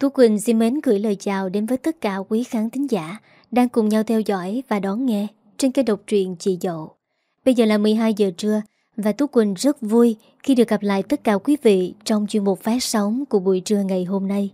Tú Quỳnh xin mến gửi lời chào đến với tất cả quý khán thính giả đang cùng nhau theo dõi và đón nghe trên kênh độc truyện Chị Dậu. Bây giờ là 12 giờ trưa và Tú Quỳnh rất vui khi được gặp lại tất cả quý vị trong chuyên mục phát sóng của buổi trưa ngày hôm nay.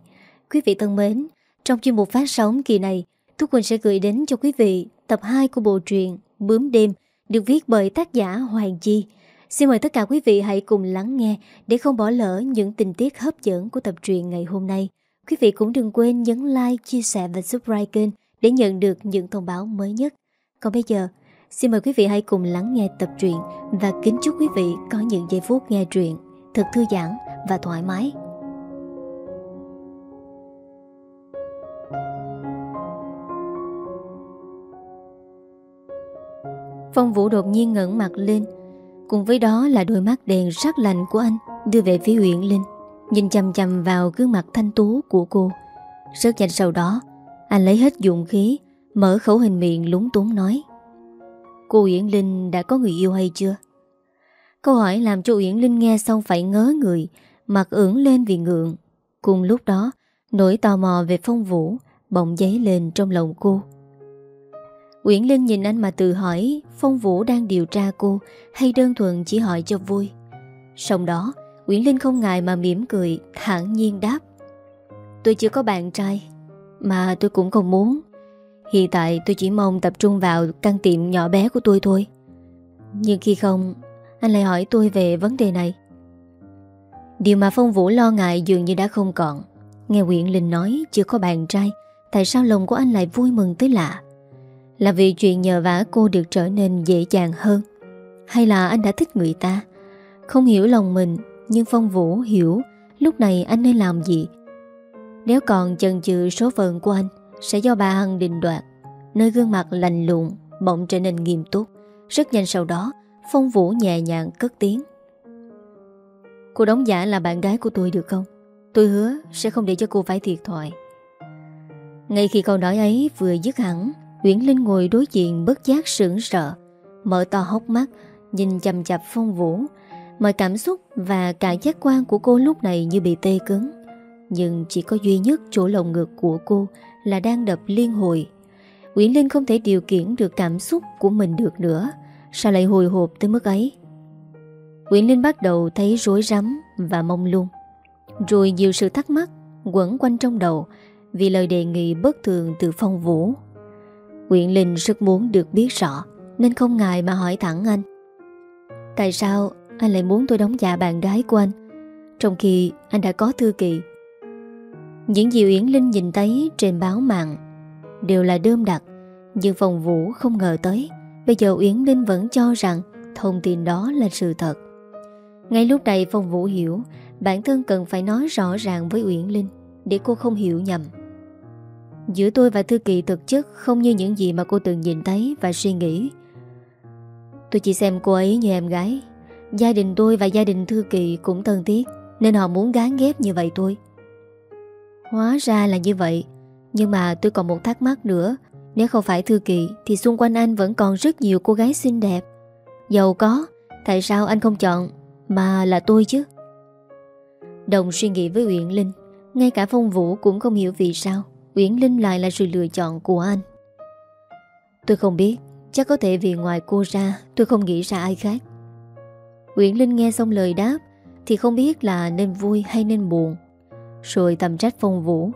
Quý vị thân mến, trong chuyên mục phát sóng kỳ này, Tú Quỳnh sẽ gửi đến cho quý vị tập 2 của bộ truyện Bướm Đêm được viết bởi tác giả Hoàng Chi. Xin mời tất cả quý vị hãy cùng lắng nghe để không bỏ lỡ những tình tiết hấp dẫn của tập truyện ngày hôm nay. Quý vị cũng đừng quên nhấn like, chia sẻ và subscribe kênh để nhận được những thông báo mới nhất. Còn bây giờ, xin mời quý vị hãy cùng lắng nghe tập truyện và kính chúc quý vị có những giây phút nghe truyện thật thư giãn và thoải mái. Phong Vũ đột nhiên ngẩng mặt lên Cùng với đó là đôi mắt đèn sắc lạnh của anh Đưa về phía Uyển Linh Nhìn chầm chầm vào gương mặt thanh tú của cô. Rất nhanh sau đó, Anh lấy hết dụng khí, Mở khẩu hình miệng lúng túng nói. Cô Uyển Linh đã có người yêu hay chưa? Câu hỏi làm cho Uyển Linh nghe xong phải ngớ người, Mặt ưỡng lên vì ngượng. Cùng lúc đó, Nỗi tò mò về phong vũ Bỗng giấy lên trong lòng cô. Uyển Linh nhìn anh mà tự hỏi Phong Vũ đang điều tra cô Hay đơn thuần chỉ hỏi cho vui. Sau đó Nguyễn Linh không ngại mà mỉm cười, thản nhiên đáp. Tôi chưa có bạn trai, Mà tôi cũng không muốn. Hiện tại tôi chỉ mong tập trung vào căn tiệm nhỏ bé của tôi thôi. Nhưng khi không, Anh lại hỏi tôi về vấn đề này. Điều mà Phong Vũ lo ngại dường như đã không còn. Nghe Nguyễn Linh nói chưa có bạn trai, Tại sao lòng của anh lại vui mừng tới lạ? Là vì chuyện nhờ vả cô được trở nên dễ dàng hơn? Hay là anh đã thích người ta? Không hiểu lòng mình nhưng Phong Vũ hiểu, Lúc này anh nên làm gì? Nếu còn chần chừ số phận của anh, Sẽ do bà Hằng định đoạt. Nơi gương mặt lành lụng Bỗng trở nên nghiêm túc. Rất nhanh sau đó, Phong Vũ nhẹ nhàng cất tiếng. Cô đóng giả là bạn gái của tôi được không? Tôi hứa sẽ không để cho cô phải thiệt thoại Ngay khi câu nói ấy vừa dứt hẳn Nguyễn Linh ngồi đối diện bất giác sững sợ Mở to hốc mắt, Nhìn chầm chập phong vũ. Mọi cảm xúc và cả giác quan của cô lúc này như bị tê cứng. Nhưng chỉ có duy nhất chỗ lồng ngực của cô Là đang đập liên hồi. Nguyễn Linh không thể điều khiển được cảm xúc của mình được nữa, Sao lại hồi hộp tới mức ấy? Nguyễn Linh bắt đầu thấy rối rắm và mong lung. Rồi nhiều sự thắc mắc quẩn quanh trong đầu Vì lời đề nghị bất thường từ phong vũ. Nguyễn Linh rất muốn được biết rõ, Nên không ngại mà hỏi thẳng anh. Tại sao anh lại muốn tôi đóng giả bạn gái của anh. Trong khi anh đã có thư kỳ Những gì Uyển Linh nhìn thấy trên báo mạng Đều là đơm đặc, Nhưng phòng vũ không ngờ tới. Bây giờ Uyển Linh vẫn cho rằng Thông tin đó là sự thật. Ngay lúc này Phong Vũ hiểu, Bản thân cần phải nói rõ ràng với Uyển Linh Để cô không hiểu nhầm. Giữa tôi và Thư Kỳ thực chất không như những gì mà cô từng nhìn thấy và suy nghĩ. Tôi chỉ xem cô ấy như em gái. Gia đình tôi và gia đình Thư Kỳ cũng thân thiết nên họ muốn gán ghép như vậy tôi Hóa ra là như vậy. Nhưng mà tôi còn một thắc mắc nữa. Nếu không phải Thư Kỳ thì xung quanh anh vẫn còn rất nhiều cô gái xinh đẹp. Giàu có, tại sao anh không chọn mà là tôi chứ? Đồng suy nghĩ với Uyển Linh, ngay cả Phong Vũ cũng không hiểu vì sao. Uyển Linh lại là sự lựa chọn của anh Tôi không biết Chắc có thể vì ngoài cô ra Tôi không nghĩ ra ai khác Nguyễn Linh nghe xong lời đáp, Thì không biết là nên vui hay nên buồn. Rồi tầm trách phong vũ,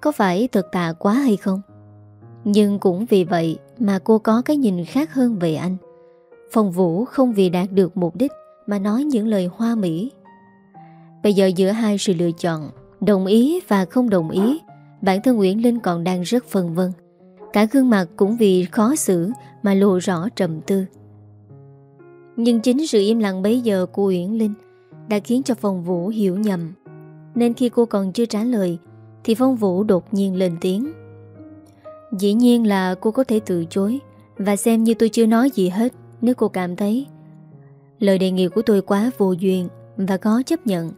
Có phải thật tà quá hay không? Nhưng cũng vì vậy Mà cô có cái nhìn khác hơn về anh. Phong vũ không vì đạt được mục đích Mà nói những lời hoa mỹ. Bây giờ giữa hai sự lựa chọn, Đồng ý và không đồng ý, Bản thân Nguyễn Linh còn đang rất phân vân. Cả gương mặt cũng vì khó xử Mà lộ rõ trầm tư. Nhưng chính sự im lặng bấy giờ của Uyển Linh Đã khiến cho Phong Vũ hiểu nhầm. Nên khi cô còn chưa trả lời, Thì Phong Vũ đột nhiên lên tiếng. Dĩ nhiên là cô có thể từ chối, Và xem như tôi chưa nói gì hết, Nếu cô cảm thấy. Lời đề nghị của tôi quá vô duyên Và có chấp nhận.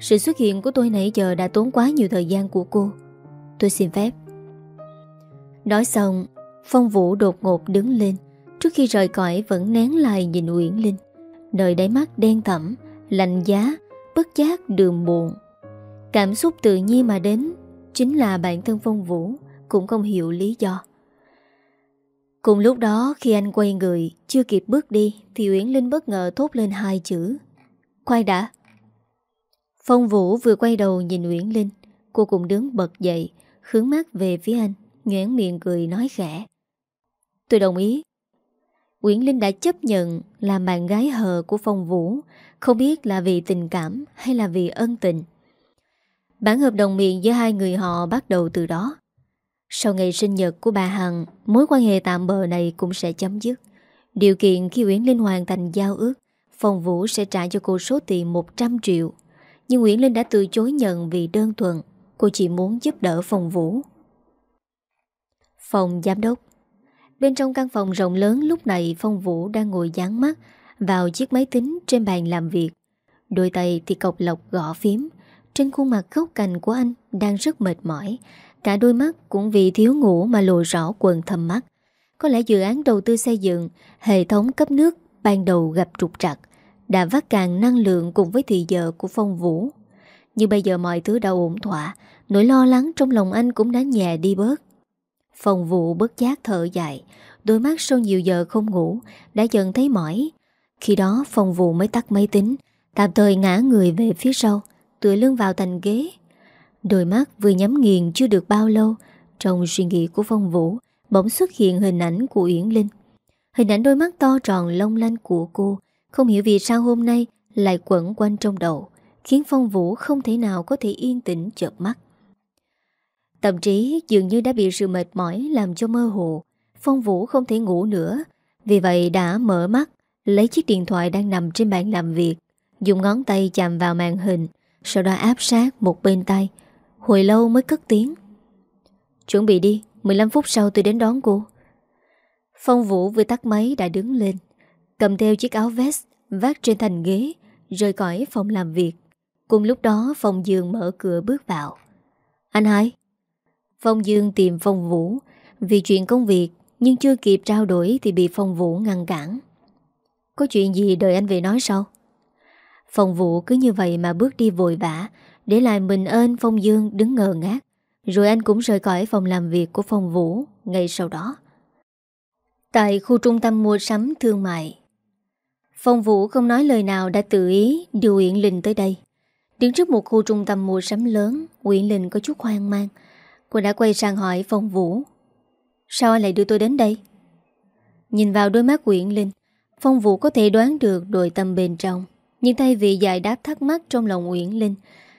Sự xuất hiện của tôi nãy giờ đã tốn quá nhiều thời gian của cô. Tôi xin phép. Nói xong, Phong Vũ đột ngột đứng lên. Trước khi rời cõi vẫn nén lại nhìn Uyển Linh. Nơi đáy mắt đen thẳm, Lạnh giá, Bất giác đường buồn. Cảm xúc tự nhiên mà đến, Chính là bản thân Phong Vũ, Cũng không hiểu lý do. Cùng lúc đó, khi anh quay người, Chưa kịp bước đi, Thì Uyển Linh bất ngờ thốt lên hai chữ. Khoai đã. Phong Vũ vừa quay đầu nhìn Uyển Linh, Cô cũng đứng bật dậy, Hướng mắt về phía anh Nguyễn miệng cười nói khẽ. Tôi đồng ý. Uyển Linh đã chấp nhận Làm bạn gái hờ của Phong Vũ, Không biết là vì tình cảm Hay là vì ân tình. Bản hợp đồng miệng giữa hai người họ Bắt đầu từ đó. Sau ngày sinh nhật của bà Hằng, Mối quan hệ tạm bờ này cũng sẽ chấm dứt. Điều kiện khi Uyển Linh hoàn thành giao ước, Phong Vũ sẽ trả cho cô số tiền 100 triệu. Nhưng Nguyễn Linh đã từ chối nhận vì đơn thuần. Cô chỉ muốn giúp đỡ Phong Vũ. Phòng giám đốc. Bên trong căn phòng rộng lớn lúc này Phong Vũ đang ngồi dán mắt vào chiếc máy tính trên bàn làm việc. Đôi tay thì cọc lọc gõ phím. Trên khuôn mặt góc cành của anh đang rất mệt mỏi. Cả đôi mắt cũng vì thiếu ngủ mà lộ rõ quần thầm mắt. Có lẽ dự án đầu tư xây dựng, hệ thống cấp nước ban đầu gặp trục trặc, đã vắt càng năng lượng cùng với thị giờ của Phong Vũ. Nhưng bây giờ mọi thứ đã ổn thỏa, nỗi lo lắng trong lòng anh cũng đã nhẹ đi bớt. Phòng vụ bất giác thở dài. Đôi mắt sau nhiều giờ không ngủ, Đã dần thấy mỏi. Khi đó phòng vụ mới tắt máy tính, Tạm thời ngã người về phía sau, Tựa lưng vào thành ghế. Đôi mắt vừa nhắm nghiền chưa được bao lâu, Trong suy nghĩ của phong vũ Bỗng xuất hiện hình ảnh của Uyển Linh. Hình ảnh đôi mắt to tròn long lanh của cô, Không hiểu vì sao hôm nay Lại quẩn quanh trong đầu, Khiến phong vũ không thể nào có thể yên tĩnh chợp mắt. Tâm trí dường như đã bị sự mệt mỏi làm cho mơ hồ. Phong Vũ không thể ngủ nữa. Vì vậy đã mở mắt, lấy chiếc điện thoại đang nằm trên bàn làm việc, dùng ngón tay chạm vào màn hình, sau đó áp sát một bên tay. Hồi lâu mới cất tiếng. Chuẩn bị đi, 15 phút sau tôi đến đón cô. Phong Vũ vừa tắt máy đã đứng lên, cầm theo chiếc áo vest vác trên thành ghế, rời khỏi phòng làm việc. Cùng lúc đó phòng giường mở cửa bước vào. Anh hai, Phong Dương tìm Phong Vũ vì chuyện công việc nhưng chưa kịp trao đổi thì bị Phong Vũ ngăn cản. Có chuyện gì đợi anh về nói sau? Phong Vũ cứ như vậy mà bước đi vội vã để lại mình ơn Phong Dương đứng ngờ ngác. Rồi anh cũng rời khỏi phòng làm việc của Phong Vũ ngay sau đó. Tại khu trung tâm mua sắm thương mại Phong Vũ không nói lời nào đã tự ý điều Uyển Linh tới đây. Đứng trước một khu trung tâm mua sắm lớn, Uyển Linh có chút hoang mang. Cô đã quay sang hỏi Phong Vũ. Sao anh lại đưa tôi đến đây? Nhìn vào đôi mắt uyển Linh, Phong Vũ có thể đoán được đội tâm bên trong. Nhưng thay vì giải đáp thắc mắc trong lòng Uyển Linh,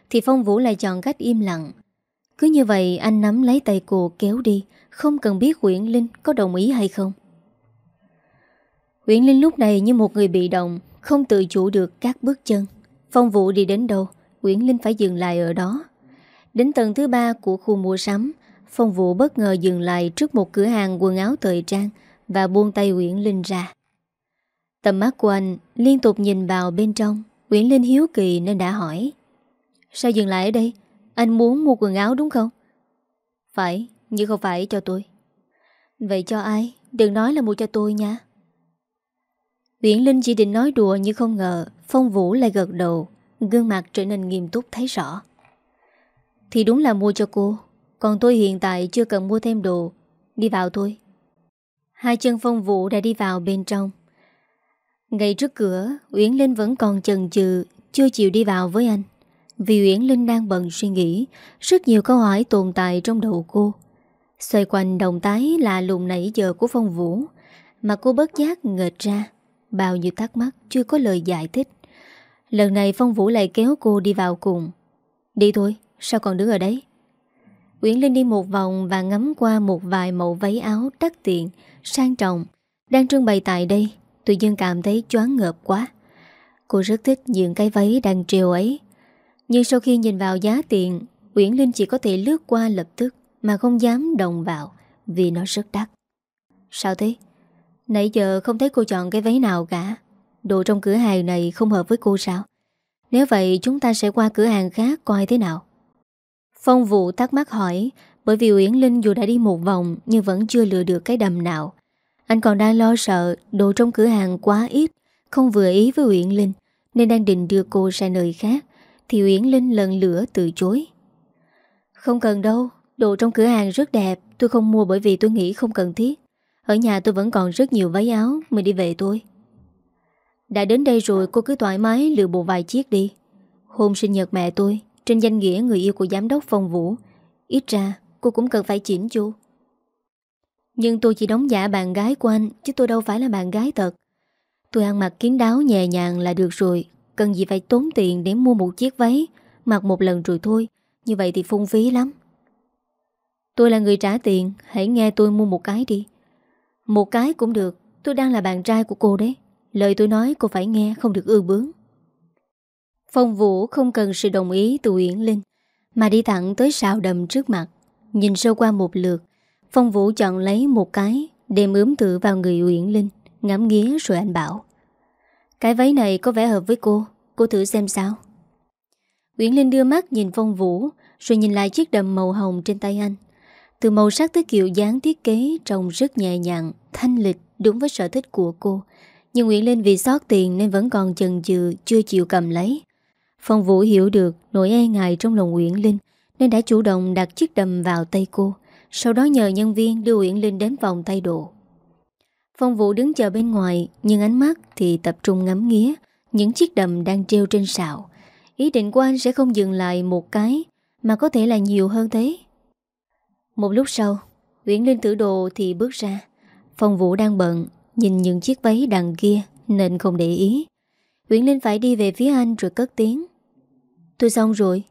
Thì Phong Vũ lại chọn cách im lặng. Cứ như vậy, anh nắm lấy tay cô kéo đi, Không cần biết Uyển Linh có đồng ý hay không. Uyển Linh lúc này như một người bị động, Không tự chủ được các bước chân. Phong Vũ đi đến đâu, Uyển Linh phải dừng lại ở đó. Đến tầng thứ ba của khu mua sắm Phong Vũ bất ngờ dừng lại trước một cửa hàng quần áo thời trang và buông tay Uyển Linh ra. Tầm mắt của anh liên tục nhìn vào bên trong, Uyển Linh hiếu kỳ nên đã hỏi. Sao dừng lại ở đây? Anh muốn mua quần áo đúng không? Phải, nhưng không phải cho tôi. Vậy cho ai? Đừng nói là mua cho tôi nha. Uyển Linh chỉ định nói đùa nhưng không ngờ Phong Vũ lại gật đầu, gương mặt trở nên nghiêm túc thấy rõ. Thì đúng là mua cho cô. Còn tôi hiện tại chưa cần mua thêm đồ. Đi vào thôi. Hai chân phong vũ đã đi vào bên trong. Ngay trước cửa, Uyển Linh vẫn còn chần chừ, Chưa chịu đi vào với anh. Vì Uyển Linh đang bận suy nghĩ, Rất nhiều câu hỏi tồn tại trong đầu cô. Xoay quanh động tái là lùng nãy giờ của phong vũ, Mà cô bất giác ngợt ra. Bao nhiêu thắc mắc chưa có lời giải thích. Lần này Phong Vũ lại kéo cô đi vào cùng. Đi thôi. Sao còn đứng ở đấy Nguyễn Linh đi một vòng và ngắm qua một vài mẫu váy áo đắt tiền, sang trọng, đang trưng bày tại đây. Tự nhiên cảm thấy choáng ngợp quá. Cô rất thích những cái váy đang treo ấy. Nhưng sau khi nhìn vào giá tiền, Nguyễn Linh chỉ có thể lướt qua lập tức mà không dám đồng vào vì nó rất đắt. Sao thế? Nãy giờ không thấy cô chọn cái váy nào cả. Đồ trong cửa hàng này không hợp với cô sao? Nếu vậy chúng ta sẽ qua cửa hàng khác coi thế nào. Phong vụ thắc mắc hỏi, Bởi vì Uyển Linh dù đã đi một vòng Nhưng vẫn chưa lựa được cái đầm nào. Anh còn đang lo sợ Đồ trong cửa hàng quá ít, Không vừa ý với Uyển Linh, Nên đang định đưa cô sang nơi khác, Thì Uyển Linh lần lửa từ chối. Không cần đâu, Đồ trong cửa hàng rất đẹp, Tôi không mua bởi vì tôi nghĩ không cần thiết. Ở nhà tôi vẫn còn rất nhiều váy áo Mình đi về tôi. Đã đến đây rồi, cô cứ thoải mái lựa bộ vài chiếc đi. Hôm sinh nhật mẹ tôi trên danh nghĩa người yêu của giám đốc phòng vũ. Ít ra, cô cũng cần phải chỉnh chu. Nhưng tôi chỉ đóng giả bạn gái của anh, Chứ tôi đâu phải là bạn gái thật. Tôi ăn mặc kiến đáo nhẹ nhàng là được rồi, Cần gì phải tốn tiền để mua một chiếc váy, Mặc một lần rồi thôi, Như vậy thì phung phí lắm. Tôi là người trả tiền, Hãy nghe tôi mua một cái đi. Một cái cũng được, Tôi đang là bạn trai của cô đấy. Lời tôi nói cô phải nghe, không được ư bướng. Phong Vũ không cần sự đồng ý từ Uyển Linh, Mà đi thẳng tới sào đầm trước mặt. Nhìn sâu qua một lượt, Phong Vũ chọn lấy một cái, Đem ướm thử vào người Uyển Linh, Ngắm nghía rồi anh bảo, Cái váy này có vẻ hợp với cô Cô thử xem sao. Uyển Linh đưa mắt nhìn Phong Vũ, Rồi nhìn lại chiếc đầm màu hồng trên tay anh. Từ màu sắc tới kiểu dáng thiết kế Trông rất nhẹ nhàng, Thanh lịch, đúng với sở thích của cô. Nhưng Uyển Linh vì sót tiền Nên vẫn còn chần chừ, Chưa chịu cầm lấy. Phong Vũ hiểu được nỗi e ngại trong lòng Uyển Linh, Nên đã chủ động đặt chiếc đầm vào tay cô, Sau đó nhờ nhân viên đưa Uyển Linh đến vòng tay độ Phong Vũ đứng chờ bên ngoài, Nhưng ánh mắt thì tập trung ngắm nghía Những chiếc đầm đang treo trên sạo Ý định của anh sẽ không dừng lại một cái, Mà có thể là nhiều hơn thế. Một lúc sau, Uyển Linh tử đồ thì bước ra. Phong Vũ đang bận, Nhìn những chiếc váy đằng kia, Nên không để ý. Uyển Linh phải đi về phía anh rồi cất tiếng. Tôi xong rồi.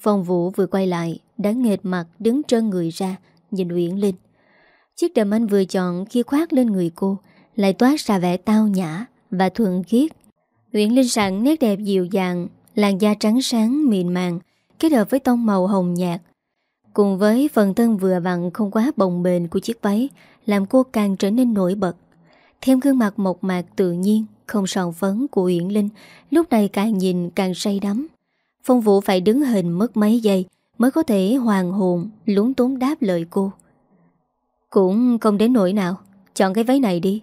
Phong Vũ vừa quay lại, Đã nghệt mặt đứng trơn người ra, Nhìn Uyển Linh. Chiếc đầm anh vừa chọn khi khoác lên người cô, Lại toát ra vẻ tao nhã Và thuần khiết. Uyển Linh sẵn nét đẹp dịu dàng, Làn da trắng sáng, mịn màng, Kết hợp với tông màu hồng nhạt. Cùng với phần thân vừa vặn Không quá bồng bềnh của chiếc váy, Làm cô càng trở nên nổi bật. Thêm gương mặt mộc mạc tự nhiên, Không sòn phấn của Uyển Linh, Lúc này càng nhìn càng say đắm. Phong Vũ phải đứng hình mất mấy giây Mới có thể hoàn hồn, Lúng túng đáp lời cô. Cũng không đến nỗi nào, Chọn cái váy này đi.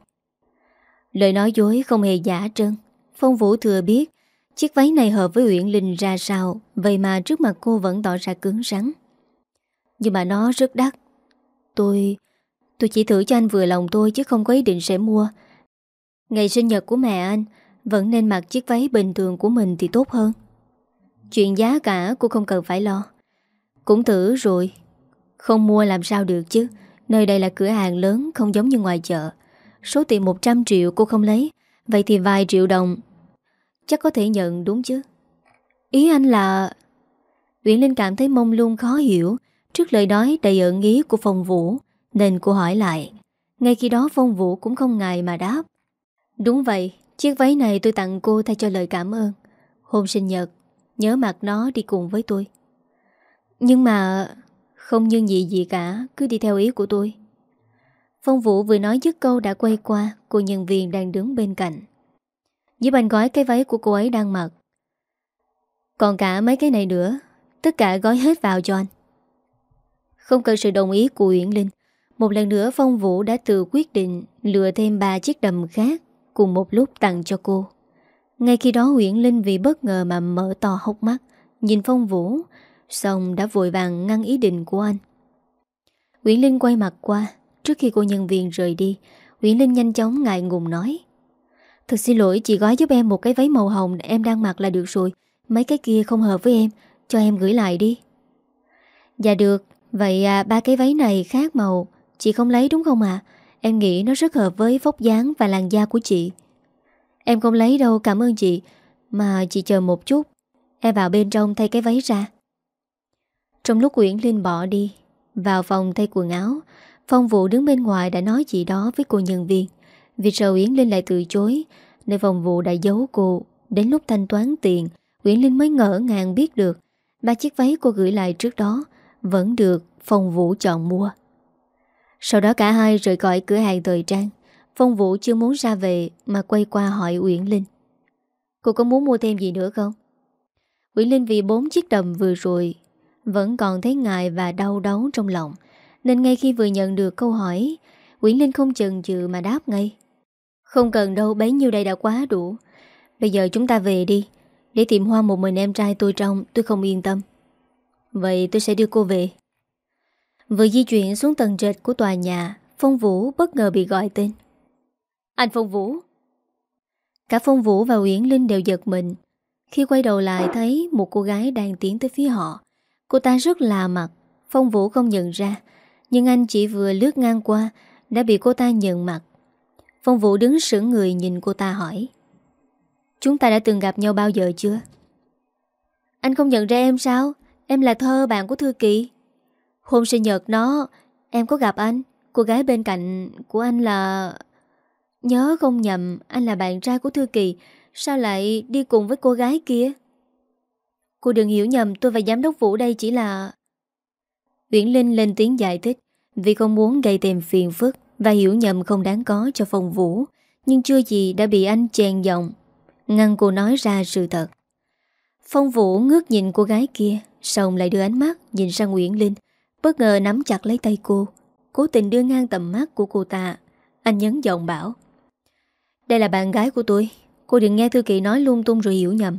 Lời nói dối không hề giả trơn Phong Vũ thừa biết Chiếc váy này hợp với Uyển Linh ra sao, Vậy mà trước mặt cô vẫn tỏ ra cứng rắn. Nhưng mà nó rất đắt. Tôi... Tôi chỉ thử cho anh vừa lòng tôi Chứ không có ý định sẽ mua. Ngày sinh nhật của mẹ anh, Vẫn nên mặc chiếc váy bình thường của mình thì tốt hơn. Chuyện giá cả cô không cần phải lo. Cũng thử rồi. Không mua làm sao được chứ. Nơi đây là cửa hàng lớn, không giống như ngoài chợ. Số tiền 100 triệu cô không lấy. Vậy thì vài triệu đồng. Chắc có thể nhận, đúng chứ? Ý anh là Uyển Linh cảm thấy mông lung khó hiểu. Trước lời nói đầy ẩn ý của Phong Vũ, Nên cô hỏi lại. Ngay khi đó Phong Vũ cũng không ngại mà đáp. Đúng vậy, Chiếc váy này tôi tặng cô thay cho lời cảm ơn. Hôm sinh nhật Nhớ mặc nó đi cùng với tôi. Nhưng mà Không như gì gì cả, Cứ đi theo ý của tôi. Phong Vũ vừa nói dứt câu đã quay qua, Cô nhân viên đang đứng bên cạnh. Dưới bàn gói cái váy của cô ấy đang mặc. Còn cả mấy cái này nữa, Tất cả gói hết vào cho anh. Không cần sự đồng ý của Uyển Linh, Một lần nữa Phong Vũ đã tự quyết định Lừa thêm ba chiếc đầm khác Cùng một lúc tặng cho cô ngay khi đó Uyển Linh vì bất ngờ mà mở to hốc mắt Nhìn Phong Vũ Xong đã vội vàng ngăn ý định của anh. Uyển Linh quay mặt qua Trước khi cô nhân viên rời đi Uyển Linh nhanh chóng ngại ngùng nói Thật xin lỗi chị gói giúp em một cái váy màu hồng Em đang mặc là được rồi. Mấy cái kia không hợp với em Cho em gửi lại đi. Dạ được Vậy à, ba cái váy này khác màu Chị không lấy đúng không ạ? Em nghĩ nó rất hợp với vóc dáng và làn da của chị. Em không lấy đâu, cảm ơn chị. Mà chị chờ một chút. Em vào bên trong thay cái váy ra. Trong lúc Uyển Linh bỏ đi, Vào phòng thay quần áo, Phong vụ đứng bên ngoài đã nói gì đó với cô nhân viên. Vì sợ Uyển Linh lại từ chối, Nên phòng vụ đã giấu cô. Đến lúc thanh toán tiền, Uyển Linh mới ngỡ ngàng biết được, Ba chiếc váy cô gửi lại trước đó Vẫn được phòng vụ chọn mua. Sau đó cả hai rời khỏi cửa hàng thời trang. Phong Vũ chưa muốn ra về mà quay qua hỏi Uyển Linh. Cô có muốn mua thêm gì nữa không? Uyển Linh vì bốn chiếc đầm vừa rồi vẫn còn thấy ngại và đau đớn trong lòng. Nên ngay khi vừa nhận được câu hỏi, Uyển Linh không chần chừ mà đáp ngay. Không cần đâu, bấy nhiêu đây đã quá đủ. Bây giờ chúng ta về đi. Để tìm hoa một mình em trai tôi trong, tôi không yên tâm. Vậy tôi sẽ đưa cô về Vừa di chuyển xuống tầng trệt của tòa nhà Phong Vũ bất ngờ bị gọi tên anh Phong Vũ. Cả Phong Vũ và Uyển Linh đều giật mình. Khi quay đầu lại thấy một cô gái đang tiến tới phía họ. Cô ta rất lạ mặt. Phong Vũ không nhận ra, Nhưng anh chỉ vừa lướt ngang qua Đã bị cô ta nhận mặt. Phong Vũ đứng sững người nhìn cô ta hỏi, Chúng ta đã từng gặp nhau bao giờ chưa? Anh không nhận ra em sao? Em là Thơ bạn của Thư Kỳ Hôm sinh nhật nó, Em có gặp anh. Cô gái bên cạnh của anh là... Nhớ không nhầm, Anh là bạn trai của Thư Kỳ, Sao lại đi cùng với cô gái kia? Cô đừng hiểu nhầm, tôi và giám đốc Vũ đây chỉ là... Uyển Linh lên tiếng giải thích, Vì không muốn gây thêm phiền phức Và hiểu nhầm không đáng có cho phòng Vũ, Nhưng chưa gì đã bị anh chèn giọng, Ngăn cô nói ra sự thật. Phong Vũ ngước nhìn cô gái kia, Xong lại đưa ánh mắt nhìn sang Nguyễn Linh, Bất ngờ nắm chặt lấy tay cô, Cố tình đưa ngang tầm mắt của cô ta. Anh nhấn giọng bảo đây là bạn gái của tôi. Cô đừng nghe Thư Kỳ nói lung tung rồi hiểu nhầm.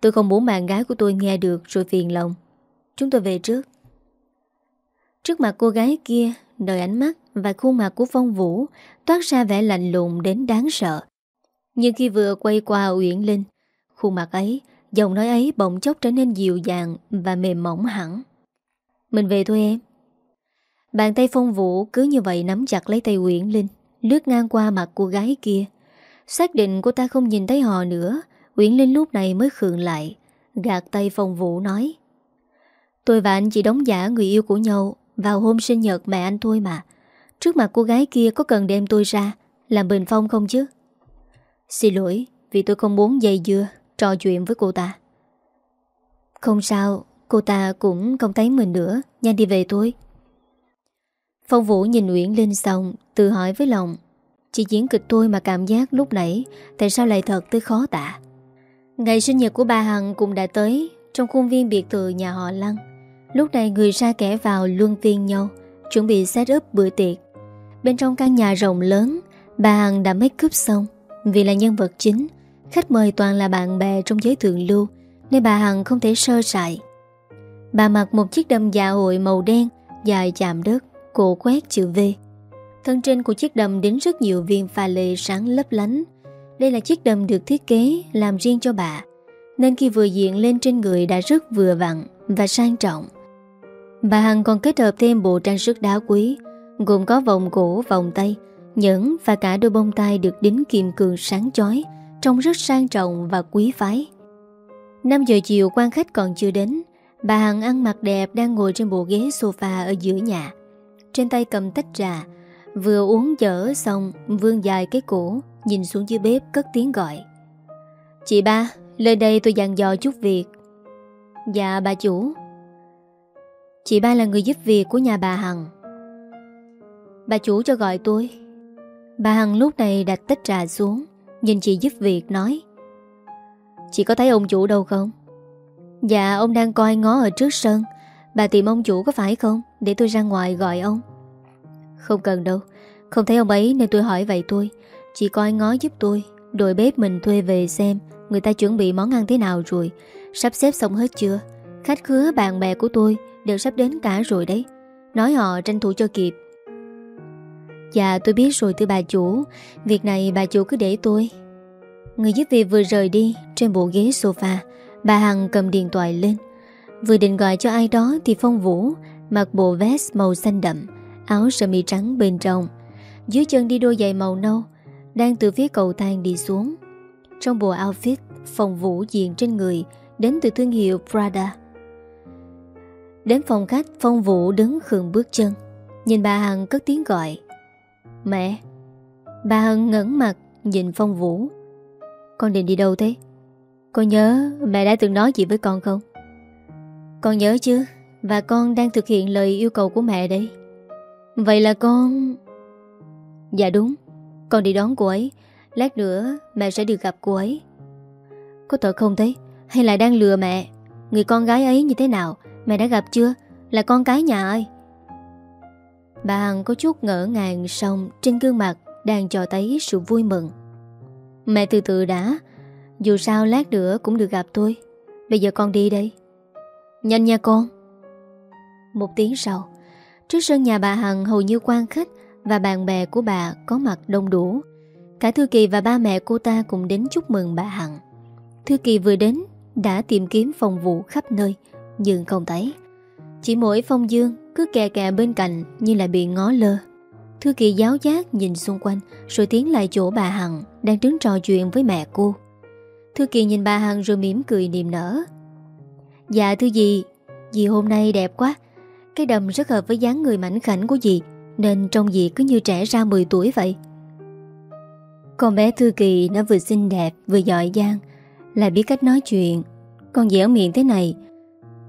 Tôi không muốn bạn gái của tôi nghe được Rồi phiền lòng. Chúng tôi về trước. Trước mặt cô gái kia Đời ánh mắt và khuôn mặt của Phong Vũ Toát ra vẻ lạnh lùng đến đáng sợ. Nhưng khi vừa quay qua Uyển Linh, Khuôn mặt ấy, Giọng nói ấy bỗng chốc trở nên dịu dàng Và mềm mỏng hẳn. Mình về thôi em. Bàn tay phong vũ cứ như vậy nắm chặt lấy tay Uyển Linh, Lướt ngang qua mặt cô gái kia. Xác định cô ta không nhìn thấy họ nữa, Uyển Linh lúc này mới khượng lại, Gạt tay phong vũ nói. Tôi và anh chỉ đóng giả người yêu của nhau, Vào hôm sinh nhật mẹ anh thôi mà. Trước mặt cô gái kia có cần đem tôi ra, Làm bình phong không chứ? Xin lỗi, Vì tôi không muốn dây dưa, Trò chuyện với cô ta. Không sao, Cô ta cũng không thấy mình nữa, Nhanh đi về thôi. Phong Vũ nhìn Uyển Linh xong, Tự hỏi với lòng chỉ diễn kịch tôi mà cảm giác lúc nãy, Tại sao lại thật tới khó tả? Ngày sinh nhật của bà Hằng cũng đã tới, Trong khuôn viên biệt thự nhà họ Lăng. Lúc này người ra kẻ vào luân phiên nhau, Chuẩn bị set up bữa tiệc. Bên trong căn nhà rộng lớn, Bà Hằng đã make up xong. Vì là nhân vật chính, Khách mời toàn là bạn bè trong giới thượng lưu, Nên bà Hằng không thể sơ sại Bà mặc một chiếc đầm dạ hội màu đen, Dài chạm đất, Cổ quét chữ V. Thân trên của chiếc đầm đến rất nhiều viên pha lê sáng lấp lánh. Đây là chiếc đầm được thiết kế Làm riêng cho bà Nên khi vừa diện lên trên người đã rất vừa vặn Và sang trọng. Bà Hằng còn kết hợp thêm bộ trang sức đá quý Gồm có vòng cổ, vòng tay Nhẫn và cả đôi bông tai được đính kim cương sáng chói Trông rất sang trọng và quý phái. 5 giờ chiều quan khách còn chưa đến Bà Hằng ăn mặc đẹp đang ngồi trên bộ ghế sofa ở giữa nhà. Trên tay cầm tách trà Vừa uống dở xong, Vương dài cái cổ, Nhìn xuống dưới bếp cất tiếng gọi. Chị ba, Lên đây tôi dặn dò chút việc. Dạ bà chủ. Chị ba là người giúp việc của nhà bà Hằng. Bà chủ cho gọi tôi. Bà Hằng lúc này đặt tách trà xuống, Nhìn chị giúp việc nói. Chị có thấy ông chủ đâu không? Dạ ông đang coi ngó ở trước sân. Bà tìm ông chủ có phải không? Để tôi ra ngoài gọi ông. Không cần đâu. Không thấy ông ấy nên tôi hỏi vậy tôi Chị coi ngó giúp tôi. Đội bếp mình thuê về xem Người ta chuẩn bị món ăn thế nào rồi. Sắp xếp xong hết chưa? Khách khứa bạn bè của tôi Đều sắp đến cả rồi đấy. Nói họ tranh thủ cho kịp. Dạ tôi biết rồi thưa bà chủ. Việc này bà chủ cứ để tôi. Người giúp việc vừa rời đi, Trên bộ ghế sofa, Bà Hằng cầm điện thoại lên. Vừa định gọi cho ai đó thì Phong Vũ, Mặc bộ vest màu xanh đậm. Áo sơ mi trắng bên trong. Dưới chân đi đôi giày màu nâu, Đang từ phía cầu thang đi xuống. Trong bộ outfit Phong Vũ diện trên người, Đến từ thương hiệu Prada. Đến phòng khách, Phong Vũ đứng khường bước chân. Nhìn bà Hằng cất tiếng gọi. Mẹ. Bà hằng ngẩn mặt, nhìn Phong Vũ. Con định đi đâu thế? Con nhớ mẹ đã từng nói gì với con không? Con nhớ chứ, Và con đang thực hiện lời yêu cầu của mẹ đấy. Vậy là con Dạ đúng, Con đi đón cô ấy. Lát nữa mẹ sẽ được gặp cô ấy. Có thật không thế? Hay là đang lừa mẹ? Người con gái ấy như thế nào? Mẹ đã gặp chưa? Là con cái nhà ai Bà Hằng có chút ngỡ ngàng Xong trên gương mặt đang cho thấy sự vui mừng. Mẹ từ từ đã. Dù sao lát nữa cũng được gặp tôi. Bây giờ con đi đây. Nhanh nha con. Một tiếng sau Trước sân nhà bà Hằng hầu như quan khách Và bạn bè của bà có mặt đông đủ. Cả Thư Kỳ và ba mẹ cô ta cùng đến chúc mừng bà Hằng. Thư Kỳ vừa đến, Đã tìm kiếm phòng vụ khắp nơi, Nhưng không thấy. Chỉ mỗi phong dương cứ kè kè bên cạnh Như là bị ngó lơ. Thư Kỳ giáo giác nhìn xung quanh, Rồi tiến lại chỗ bà Hằng Đang đứng trò chuyện với mẹ cô. Thư Kỳ nhìn bà Hằng rồi mỉm cười niềm nở. Dạ Thư dì. Dì hôm nay đẹp quá cái đầm rất hợp với dáng người mảnh khảnh của dì, Nên trông dì cứ như trẻ ra 10 tuổi vậy. Con bé Thư Kỳ nó vừa xinh đẹp, Vừa giỏi giang, Lại biết cách nói chuyện. Con dẻo miệng thế này,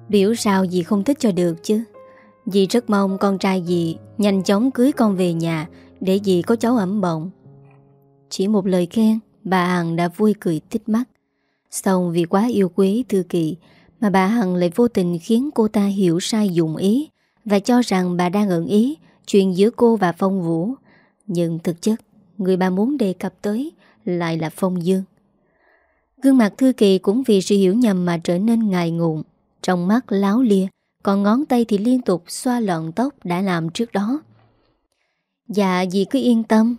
Biểu sao dì không thích cho được chứ? Dì rất mong con trai dì Nhanh chóng cưới con về nhà Để dì có cháu ẩm bọng Chỉ một lời khen, Bà Hằng đã vui cười tích mắt. Xong vì quá yêu quý Thư Kỳ Mà bà Hằng lại vô tình khiến cô ta hiểu sai dụng ý. Và cho rằng bà đang ẩn ý Chuyện giữa cô và Phong Vũ. Nhưng thực chất, Người bà muốn đề cập tới Lại là Phong Dương. Gương mặt Thư Kỳ cũng vì sự hiểu nhầm Mà trở nên ngài ngụn Trong mắt láo lia Còn ngón tay thì liên tục xoa lọn tóc Đã làm trước đó. Dạ dì cứ yên tâm.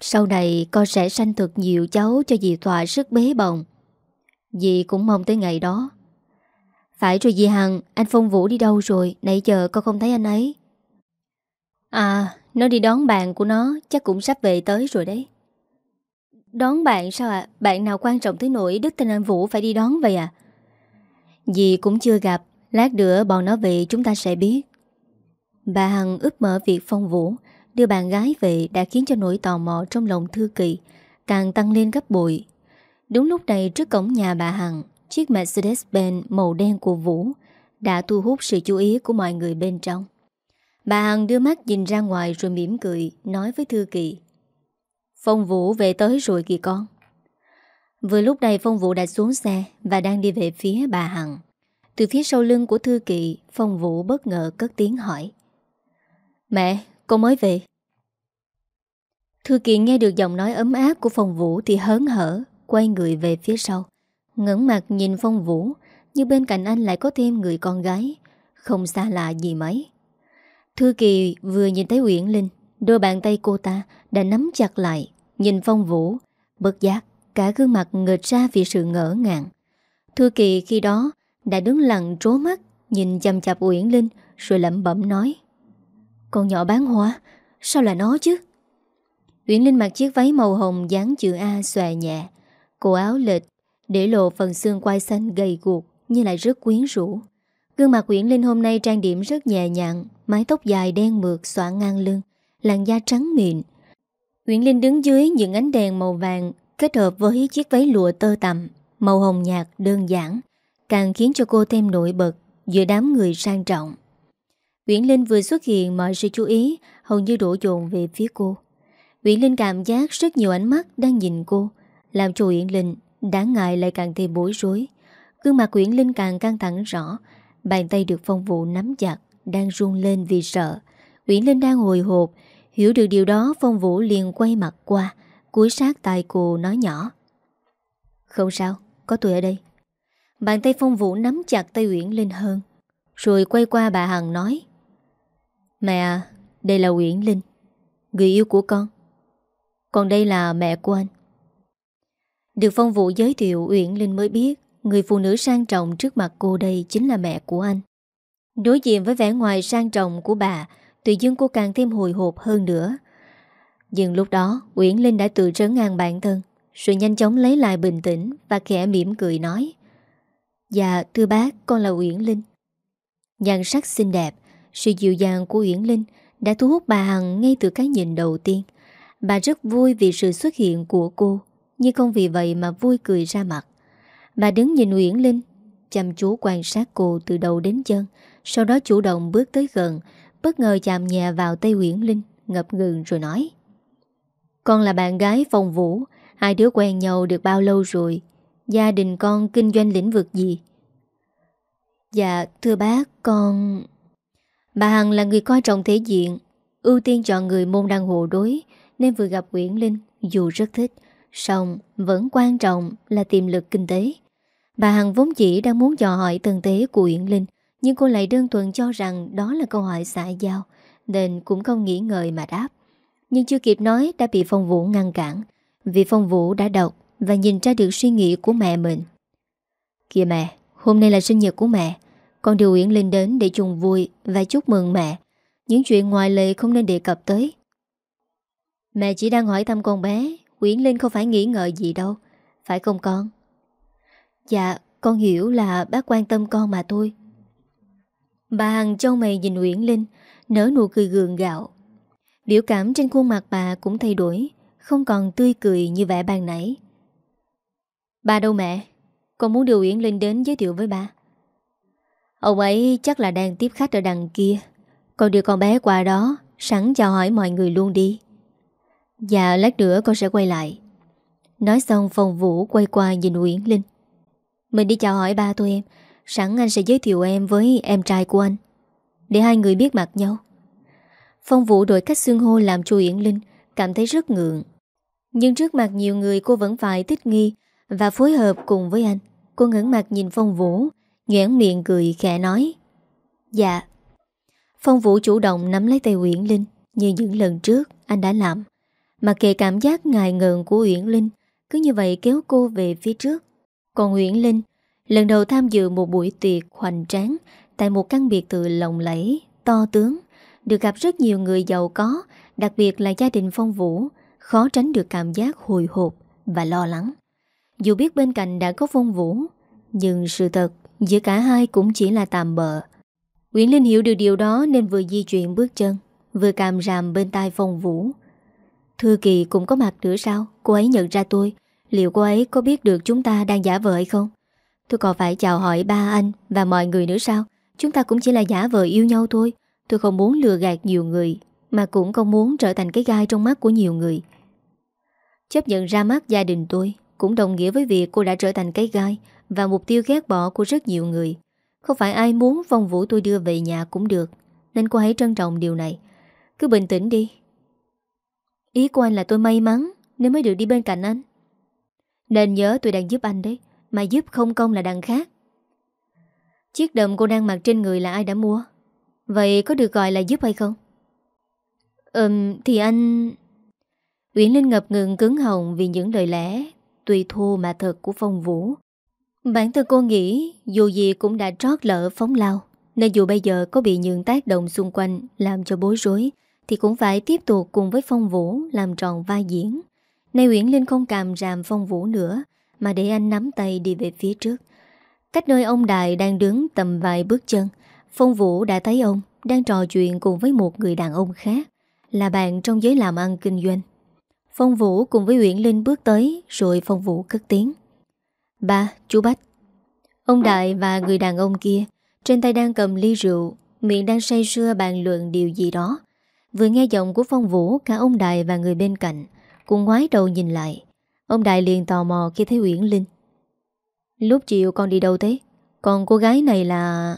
Sau này con sẽ sanh thật nhiều cháu Cho dì thỏa sức bế bồng. Dì cũng mong tới ngày đó phải rồi dì Hằng, Anh Phong Vũ đi đâu rồi? Nãy giờ con không thấy anh ấy. À Nó đi đón bạn của nó, Chắc cũng sắp về tới rồi đấy. Đón bạn sao ạ? Bạn nào quan trọng tới nỗi Đức Tinh Anh Vũ phải đi đón vậy à Dì cũng chưa gặp, Lát nữa bọn nó về chúng ta sẽ biết. Bà Hằng ướp mở việc Phong Vũ, Đưa bạn gái về Đã khiến cho nỗi tò mò trong lòng Thư Kỳ Càng tăng lên gấp bội. Đúng lúc này trước cổng nhà bà Hằng Chiếc Mercedes-Benz màu đen của Vũ Đã thu hút sự chú ý của mọi người bên trong. Bà Hằng đưa mắt nhìn ra ngoài rồi mỉm cười Nói với Thư Kỳ. Phong Vũ về tới rồi kìa con. Vừa lúc này Phong Vũ đã xuống xe Và đang đi về phía bà Hằng. Từ phía sau lưng của Thư Kỳ Phong Vũ bất ngờ cất tiếng hỏi. Mẹ, con mới về. Thư Kỳ nghe được giọng nói ấm áp của Phong Vũ Thì hớn hở Quay người về phía sau ngẩng mặt nhìn Phong Vũ, Như bên cạnh anh lại có thêm người con gái, Không xa lạ gì mấy. Thư Kỳ vừa nhìn thấy Uyển Linh, Đôi bàn tay cô ta đã nắm chặt lại, Nhìn Phong Vũ, Bất giác cả gương mặt ngợt ra vì sự ngỡ ngàng. Thư Kỳ khi đó Đã đứng lặng trố mắt, Nhìn chầm chạp Uyển Linh, Rồi lẩm bẩm nói, Con nhỏ bán hoa, Sao là nó chứ? Uyển Linh mặc chiếc váy màu hồng dáng chữ A xòe nhẹ, Cổ áo lệch để lộ phần xương quai xanh gầy guộc Nhưng lại rất quyến rũ. Gương mặt Uyển Linh hôm nay trang điểm rất nhẹ nhàng, Mái tóc dài đen mượt xõa ngang lưng, Làn da trắng mịn. Uyển Linh đứng dưới những ánh đèn màu vàng Kết hợp với chiếc váy lụa tơ tầm Màu hồng nhạt, đơn giản, Càng khiến cho cô thêm nổi bật Giữa đám người sang trọng. Uyển Linh vừa xuất hiện mọi sự chú ý Hầu như đổ dồn về phía cô. Uyển Linh cảm giác rất nhiều ánh mắt đang nhìn cô, làm cho Uyển Linh Đáng ngại lại càng thêm bối rối. Cương mặt Quyển Linh càng căng thẳng rõ. Bàn tay được phong vụ nắm chặt, Đang run lên vì sợ. Quyển Linh đang hồi hộp, Hiểu được điều đó, phong vũ liền quay mặt qua, Cúi sát tay cô nói nhỏ. Không sao, Có tôi ở đây. Bàn tay phong vũ nắm chặt tay Uyển Linh hơn, Rồi quay qua bà Hằng nói. Mẹ à Đây là Uyển Linh, Người yêu của con. Còn đây là mẹ của anh được phong vụ giới thiệu, Uyển Linh mới biết, Người phụ nữ sang trọng trước mặt cô đây chính là mẹ của anh. Đối diện với vẻ ngoài sang trọng của bà Tự dưng cô càng thêm hồi hộp hơn nữa. Nhưng lúc đó, Uyển Linh đã tự trấn ngang bản thân, Rồi nhanh chóng lấy lại bình tĩnh Và khẽ mỉm cười nói Dạ thưa bác, con là Uyển Linh. Nhan sắc xinh đẹp, Sự dịu dàng của Uyển Linh Đã thu hút bà Hằng ngay từ cái nhìn đầu tiên. Bà rất vui vì sự xuất hiện của cô nhưng không vì vậy mà vui cười ra mặt. Bà đứng nhìn Uyển Linh, Chăm chú quan sát cô từ đầu đến chân, Sau đó chủ động bước tới gần, Bất ngờ chạm nhẹ vào tay Uyển Linh, Ngập ngừng rồi nói, Con là bạn gái Phong Vũ, Hai đứa quen nhau được bao lâu rồi? Gia đình con kinh doanh lĩnh vực gì? Dạ thưa bác, con Bà Hằng là người coi trọng thể diện, Ưu tiên chọn người môn đăng hộ đối, Nên vừa gặp Uyển Linh, Dù rất thích Xong vẫn quan trọng là tiềm lực kinh tế. Bà Hằng vốn chỉ đang muốn dò hỏi tần tế của Uyển Linh, Nhưng cô lại đơn thuần cho rằng đó là câu hỏi xã giao, Nên cũng không nghĩ ngợi mà đáp. Nhưng chưa kịp nói đã bị Phong Vũ ngăn cản, Vì Phong Vũ đã đọc Và nhìn ra được suy nghĩ của mẹ mình. Kìa mẹ, Hôm nay là sinh nhật của mẹ. Con điều Uyển Linh đến để chung vui Và chúc mừng mẹ. Những chuyện ngoài lệ không nên đề cập tới. Mẹ chỉ đang hỏi thăm con bé Uyển Linh không phải nghĩ ngợi gì đâu. Phải không con? Dạ con hiểu là bác quan tâm con mà thôi. Bà Hằng châu mày nhìn Uyển Linh, Nở nụ cười gượng gạo. Biểu cảm trên khuôn mặt bà cũng thay đổi, Không còn tươi cười như vẻ ban nãy. Bà đâu mẹ? Con muốn đưa Uyển Linh đến giới thiệu với bà. Ông ấy chắc là đang tiếp khách ở đằng kia. Con đưa con bé qua đó, Sẵn chào hỏi mọi người luôn đi. Dạ lát nữa con sẽ quay lại. Nói xong phòng vũ quay qua nhìn Uyển Linh. Mình đi chào hỏi ba tôi em. Sẵn anh sẽ giới thiệu em với em trai của anh. Để hai người biết mặt nhau. Phong Vũ đổi cách xương hô làm cho Uyển Linh Cảm thấy rất ngượng. Nhưng trước mặt nhiều người, cô vẫn phải thích nghi Và phối hợp cùng với anh. Cô ngẩn mặt nhìn Phong Vũ Nhoảng miệng cười khẽ nói Dạ. Phong Vũ chủ động nắm lấy tay Uyển Linh, Như những lần trước anh đã làm. Mà kệ cảm giác ngài ngợn của Uyển Linh, Cứ như vậy kéo cô về phía trước. Còn Uyển Linh, Lần đầu tham dự một buổi tiệc hoành tráng Tại một căn biệt thự lộng lẫy, To tướng, Được gặp rất nhiều người giàu có, Đặc biệt là gia đình phong vũ, Khó tránh được cảm giác hồi hộp Và lo lắng. Dù biết bên cạnh đã có phong vũ, Nhưng sự thật giữa cả hai cũng chỉ là tạm bợ. Nguyễn Linh hiểu được điều đó Nên vừa di chuyển bước chân, Vừa càm ràm bên tai phong vũ Thư kỳ cũng có mặt nữa sao? Cô ấy nhận ra tôi. Liệu cô ấy có biết được chúng ta đang giả vờ hay không? Tôi còn phải chào hỏi ba anh Và mọi người nữa sao? Chúng ta cũng chỉ là giả vờ yêu nhau thôi. Tôi không muốn lừa gạt nhiều người, Mà cũng không muốn trở thành cái gai trong mắt của nhiều người. Chấp nhận ra mắt gia đình tôi Cũng đồng nghĩa với việc cô đã trở thành cái gai Và mục tiêu ghét bỏ của rất nhiều người. Không phải ai muốn phong vũ tôi đưa về nhà cũng được, Nên cô hãy trân trọng điều này. Cứ bình tĩnh đi. Ý của anh là tôi may mắn Nếu mới được đi bên cạnh anh. Nên nhớ tôi đang giúp anh đấy, Mà giúp không công là đằng khác. Chiếc đầm cô đang mặc trên người là ai đã mua? Vậy có được gọi là giúp hay không? Ừm, thì anh... Uyển Linh ngập ngừng cứng hồng vì những lời lẽ Tùy thô mà thật của phong vũ. Bản thân cô nghĩ Dù gì cũng đã trót lỡ phóng lao, Nên dù bây giờ có bị những tác động xung quanh Làm cho bối rối thì cũng phải tiếp tục cùng với phong vũ Làm tròn vai diễn Nay Uyển Linh không càm ràm phong vũ nữa Mà để anh nắm tay đi về phía trước Cách nơi ông Đại đang đứng tầm vài bước chân Phong Vũ đã thấy ông đang trò chuyện cùng với một người đàn ông khác là bạn trong giới làm ăn kinh doanh. Phong Vũ cùng với Uyển Linh bước tới rồi Phong Vũ cất tiếng. Ba, chú Bách. Ông Đại và người đàn ông kia trên tay đang cầm ly rượu, miệng đang say sưa bàn luận điều gì đó. Vừa nghe giọng của Phong Vũ, cả ông Đại và người bên cạnh cùng ngoái đầu nhìn lại. Ông Đại liền tò mò khi thấy Uyển Linh. Lúc chiều con đi đâu thế? Còn cô gái này là...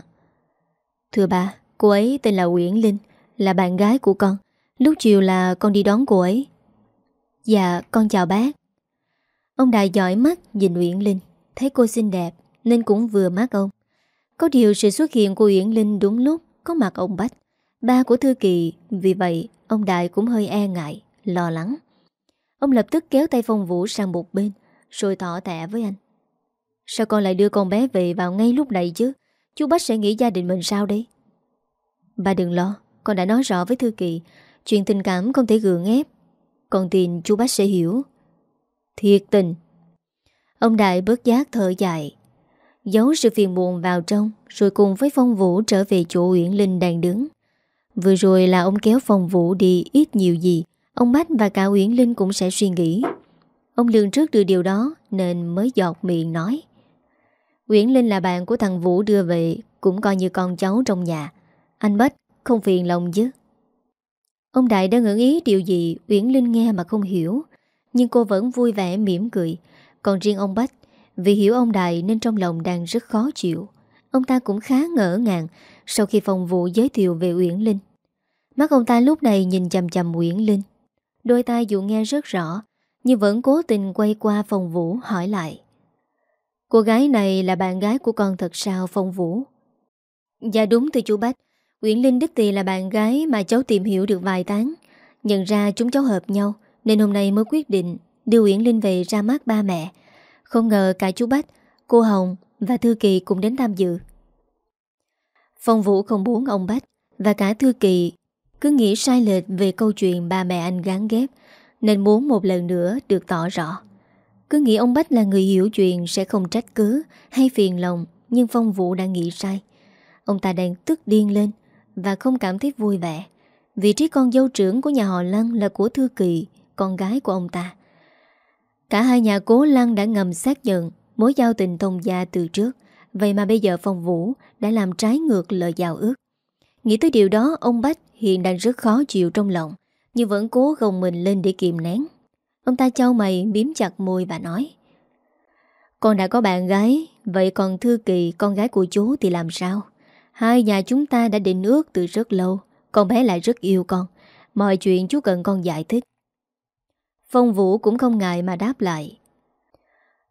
Thưa bà, cô ấy tên là Uyển Linh, là bạn gái của con. Lúc chiều là con đi đón cô ấy. Dạ, con chào bác. Ông Đại giỏi mắt nhìn Uyển Linh, thấy cô xinh đẹp nên cũng vừa mắt ông. Có điều sự xuất hiện của Uyển Linh đúng lúc có mặt ông Bách, ba của Thư Kỳ, vì vậy ông Đại cũng hơi e ngại, lo lắng. Ông lập tức kéo tay Phong Vũ sang một bên, rồi tỏ tẻ với anh. Sao con lại đưa con bé về vào ngay lúc này chứ? Chú Bách sẽ nghĩ gia đình mình sao đấy Bà đừng lo Con đã nói rõ với Thư Kỳ Chuyện tình cảm không thể gượng ép Con tin chú Bách sẽ hiểu Thiệt tình Ông Đại bớt giác thở dài Giấu sự phiền buồn vào trong Rồi cùng với Phong Vũ trở về chỗ Uyển Linh đang đứng Vừa rồi là ông kéo phòng Vũ đi ít nhiều gì, Ông Bách và cả Uyển Linh cũng sẽ suy nghĩ. Ông lường trước được điều đó Nên mới giọt miệng nói. Uyển Linh là bạn của thằng Vũ đưa về, Cũng coi như con cháu trong nhà. Anh Bách, không phiền lòng chứ? Ông Đại đã ngưỡng ý điều gì Uyển Linh nghe mà không hiểu, Nhưng cô vẫn vui vẻ mỉm cười. Còn riêng ông Bách, Vì hiểu ông Đại nên trong lòng đang rất khó chịu. Ông ta cũng khá ngỡ ngàng Sau khi phòng vụ giới thiệu về Uyển Linh. Mắt ông ta lúc này nhìn chầm chầm Nguyễn Linh. Đôi tai dù nghe rất rõ, Nhưng vẫn cố tình quay qua phòng vũ hỏi lại. Cô gái này là bạn gái của con thật sao, Phong Vũ? Dạ đúng thưa chú Bách. Nguyễn Linh Đức Tì là bạn gái mà cháu tìm hiểu được vài tháng. Nhận ra chúng cháu hợp nhau, Nên hôm nay mới quyết định Đưa Nguyễn Linh về ra mắt ba mẹ. Không ngờ cả chú Bách, Cô Hồng và Thư Kỳ cũng đến tham dự. Phong Vũ không muốn ông Bách Và cả Thư Kỳ cứ nghĩ sai lệch về câu chuyện ba mẹ anh gán ghép, Nên muốn một lần nữa được tỏ rõ. Cứ nghĩ ông Bách là người hiểu chuyện Sẽ không trách cứ hay phiền lòng, Nhưng Phong Vũ đã nghĩ sai. Ông ta đang tức điên lên Và không cảm thấy vui vẻ. Vị trí con dâu trưởng của nhà họ Lăng Là của Thư Kỳ Con gái của ông ta. Cả hai nhà cố Lăng đã ngầm xác nhận Mối giao tình thông gia từ trước. Vậy mà bây giờ Phong Vũ Đã làm trái ngược lời giao ước. Nghĩ tới điều đó, ông Bách hiện đang rất khó chịu trong lòng, Nhưng vẫn cố gồng mình lên để kìm nén. Ông ta trao mày, biếm chặt môi và nói, Con đã có bạn gái, Vậy còn Thư Kỳ, con gái của chú thì làm sao? Hai nhà chúng ta đã định ước từ rất lâu, Con bé lại rất yêu con. Mọi chuyện chú cần con giải thích. Phong Vũ cũng không ngại mà đáp lại,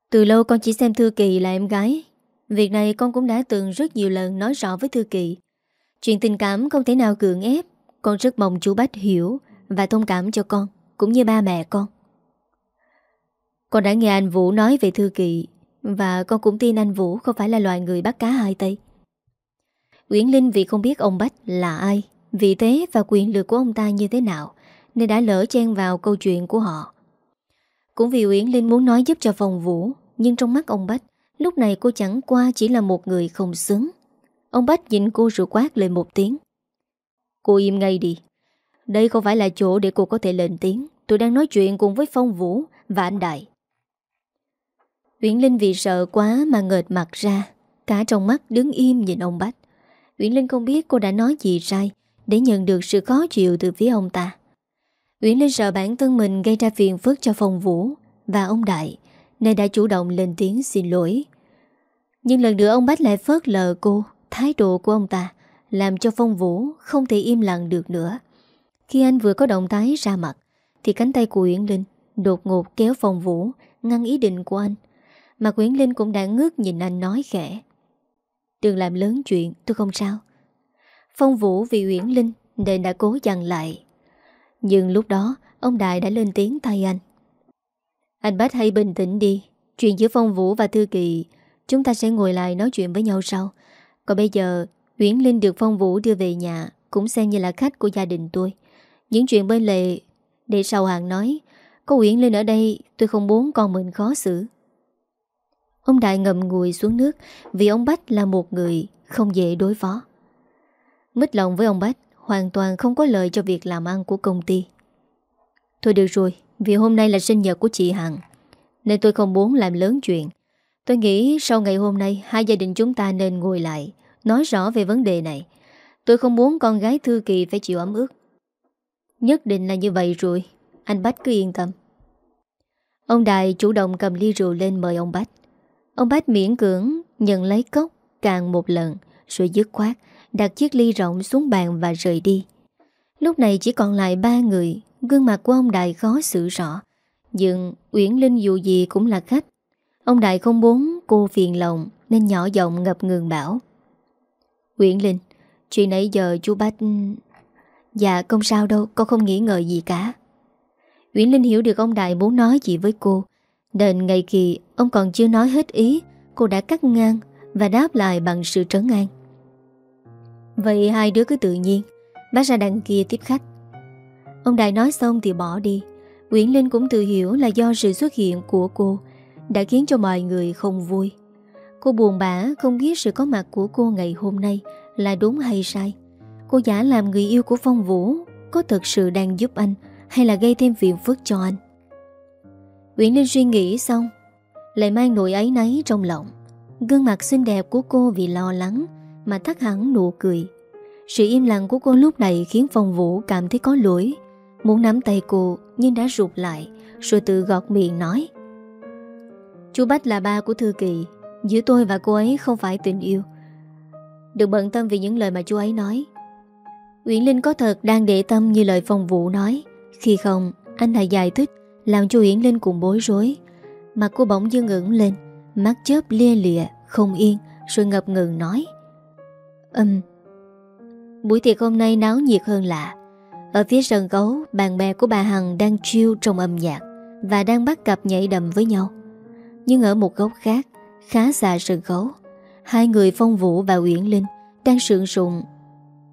Từ lâu con chỉ xem Thư Kỳ là em gái. Việc này con cũng đã từng rất nhiều lần nói rõ với Thư Kỳ. Chuyện tình cảm không thể nào cưỡng ép con rất mong chú Bách hiểu Và thông cảm cho con, Cũng như ba mẹ con. Con đã nghe anh Vũ nói về Thư Kỳ Và con cũng tin anh Vũ Không phải là loài người bắt cá hai tay. Nguyễn Linh vì không biết ông Bách là ai Vị thế và quyền lực của ông ta như thế nào, Nên đã lỡ chen vào câu chuyện của họ. Cũng vì Nguyễn Linh muốn nói giúp cho phòng Vũ, Nhưng trong mắt ông Bách, Lúc này cô chẳng qua chỉ là một người không xứng. Ông Bách nhìn cô rồi quát lên một tiếng. Cô im ngay đi. Đây không phải là chỗ để cô có thể lên tiếng. Tôi đang nói chuyện cùng với Phong Vũ Và anh Đại. Nguyễn Linh vì sợ quá mà ngợt mặt ra. Cả trong mắt đứng im nhìn ông Bách. Nguyễn Linh không biết cô đã nói gì sai Để nhận được sự khó chịu từ phía ông ta. Nguyễn Linh sợ bản thân mình gây ra phiền phức cho Phong Vũ Và ông Đại, Nên đã chủ động lên tiếng xin lỗi. Nhưng lần nữa ông Bách lại phớt lờ cô, Thái độ của ông ta làm cho Phong Vũ không thể im lặng được nữa. Khi anh vừa có động thái ra mặt, Thì cánh tay của Uyển Linh Đột ngột kéo Phong Vũ Ngăn ý định của anh. Mà Uyển Linh cũng đã ngước nhìn anh nói khẽ, Đừng làm lớn chuyện, tôi không sao. Phong Vũ vì Uyển Linh Nên đã cố dằn lại. Nhưng lúc đó, Ông Đại đã lên tiếng tay anh. Anh Bách hãy bình tĩnh đi, Chuyện giữa Phong Vũ và Thư Kỳ, Chúng ta sẽ ngồi lại nói chuyện với nhau sau. Còn bây giờ Uyển Linh được Phong Vũ đưa về nhà, Cũng xem như là khách của gia đình tôi. Những chuyện bên lề Để sau hàng nói, Có Uyển Linh ở đây, tôi không muốn con mình khó xử. Ông Đại ngầm ngùi xuống nước Vì ông Bách là một người không dễ đối phó. Mít lòng với ông Bách, Hoàn toàn không có lợi cho việc làm ăn của công ty. Thôi được rồi, Vì hôm nay là sinh nhật của chị Hằng Nên tôi không muốn làm lớn chuyện. Tôi nghĩ sau ngày hôm nay, Hai gia đình chúng ta nên ngồi lại Nói rõ về vấn đề này Tôi không muốn con gái Thư Kỳ phải chịu ấm ức Nhất định là như vậy rồi Anh Bách cứ yên tâm Ông Đại chủ động cầm ly rượu lên mời ông Bách Ông Bách miễn cưỡng nhận lấy cốc càng một lần rồi dứt khoát đặt chiếc ly rộng xuống bàn và rời đi. Lúc này chỉ còn lại ba người, gương mặt của ông Đại khó xử rõ. Nhưng Uyển Linh dù gì cũng là khách. Ông Đại không muốn cô phiền lòng nên nhỏ giọng ngập ngừng bảo. Nguyễn Linh, chuyện nãy giờ chú Bách... Dạ không sao đâu, con không nghĩ ngợi gì cả. Nguyễn Linh hiểu được ông Đại muốn nói gì với cô. Đền ngày kỳ ông còn chưa nói hết ý Cô đã cắt ngang Và đáp lại bằng sự trấn an. Vậy hai đứa cứ tự nhiên Bác ra đằng kia tiếp khách. Ông Đại nói xong thì bỏ đi. Nguyễn Linh cũng tự hiểu là do sự xuất hiện của cô Đã khiến cho mọi người không vui. Cô buồn bã không biết sự có mặt của cô ngày hôm nay Là đúng hay sai. Cô giả làm người yêu của Phong Vũ Có thực sự đang giúp anh Hay là gây thêm phiền phức cho anh? Nguyễn Linh suy nghĩ xong, Lại mang nỗi ấy nấy trong lòng. Gương mặt xinh đẹp của cô vì lo lắng Mà thắt hẳn nụ cười. Sự im lặng của cô lúc này Khiến Phong Vũ cảm thấy có lỗi. Muốn nắm tay cô, nhưng đã rụt lại, Rồi tự gọt miệng nói. Chú Bách là ba của Thư Kỳ Giữa tôi và cô ấy không phải tình yêu. Đừng bận tâm vì những lời mà chú ấy nói. Nguyễn Linh có thật đang để tâm như lời Phong Vũ nói. Khi không Anh lại giải thích Làm cho Uyển Linh cũng bối rối. Mặt cô bỗng dưng ửng lên Mắt chớp lia lịa Không yên Rồi ngập ngừng nói. Ừm Buổi tiệc hôm nay náo nhiệt hơn lạ. Ở phía sân gấu, Bạn bè của bà Hằng đang chiêu trong âm nhạc Và đang bắt cặp nhảy đầm với nhau. Nhưng ở một góc khác Khá xa sân khấu. Hai người Phong Vũ và Uyển Linh Đang sượng sùng,